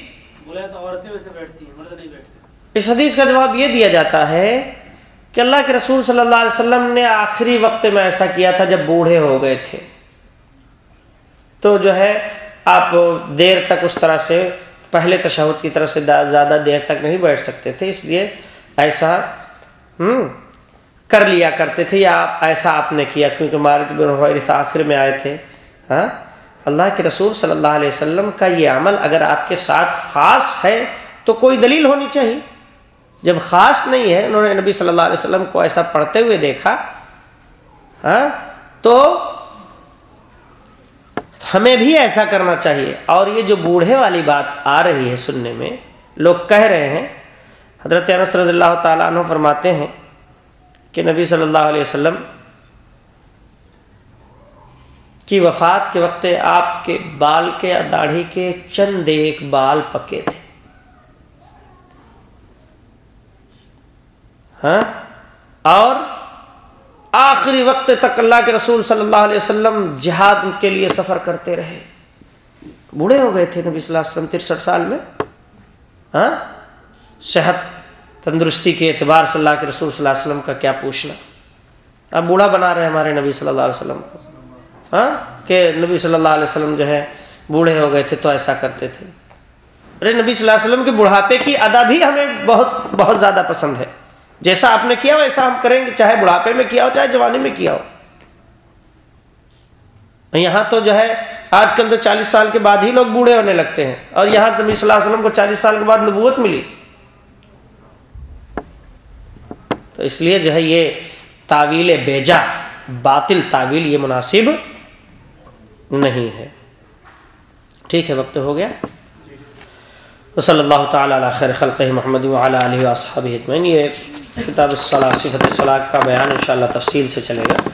اس حدیث کا جواب یہ دیا جاتا ہے کہ اللہ کے رسول صلی اللہ علیہ وسلم نے آخری وقت میں ایسا کیا تھا جب بوڑھے ہو گئے تھے۔ تو جو ہے آپ دیر تک اس طرح سے پہلے تشہد کی طرح سے زیادہ دیر تک نہیں بیٹھ سکتے تھے اس لیے ایسا ہوں کر لیا کرتے تھے یا ایسا آپ نے کیا؟ کیونکہ مارک آخر میں آئے تھے ہاں؟ اللہ کے رسول صلی اللہ علیہ وسلم کا یہ عمل اگر آپ کے ساتھ خاص ہے تو کوئی دلیل ہونی چاہیے۔ جب خاص نہیں ہے، انہوں نے نبی صلی اللہ علیہ وسلم کو ایسا پڑھتے ہوئے دیکھا ہاں؟ تو ہمیں بھی ایسا کرنا چاہیے۔ اور یہ جو بوڑھے والی بات آ رہی ہے سننے میں، لوگ کہہ رہے ہیں حضرت انس رضی اللہ تعالیٰ عنہ فرماتے ہیں کہ نبی صلی اللہ علیہ وسلم کی وفات کے وقت آپ کے بال کے داڑھی کے چند ایک بال پکے تھے۔ ہاں؟ اور آخری وقت تک اللہ کے رسول صلی اللہ علیہ وسلم جہاد کے لیے سفر کرتے رہے۔ بوڑھے ہو گئے تھے نبی صلی اللہ علیہ وسلم ترسٹھ سال میں۔ ہاں؟ صحت تندرستی کے اعتبار سے اللہ کے رسول صلی اللہ علیہ وسلم کا کیا پوچھنا؟ اب بوڑھا بنا رہے ہیں ہمارے نبی صلی اللہ علیہ وسلم کو۔ ہاں؟ کہ نبی صلی اللہ علیہ وسلم جو ہے بوڑھے ہو گئے تھے تو ایسا کرتے تھے۔ ارے نبی صلی اللہ علیہ وسلم کے بڑھاپے کی ادا بھی ہمیں بہت بہت زیادہ پسند ہے۔ جیسا آپ نے کیا ویسا ہم کریں گے، چاہے بڑھاپے میں کیا ہو، چاہے جوانی میں کیا ہو۔ یہاں تو جو ہے، آج کل تو چالیس سال کے بعد ہی لوگ بوڑھے ہونے لگتے ہیں۔ اور یہاں نبی صلی اللہ علیہ وسلم کو چالیس سال کے بعد نبوت ملی۔ تو اس لیے جو ہے یہ تعویل بیجا، باطل تعویل یہ مناسب نہیں ہے۔ ٹھیک ہے، وقت ہو گیا۔ صلی اللہ تعالیٰ علیہ خیر خلق محمد علیہ وصحب اجمعین۔ یہ کتاب الصلاح صفت الصلاح کا بیان انشاءاللہ تفصیل سے چلے گا۔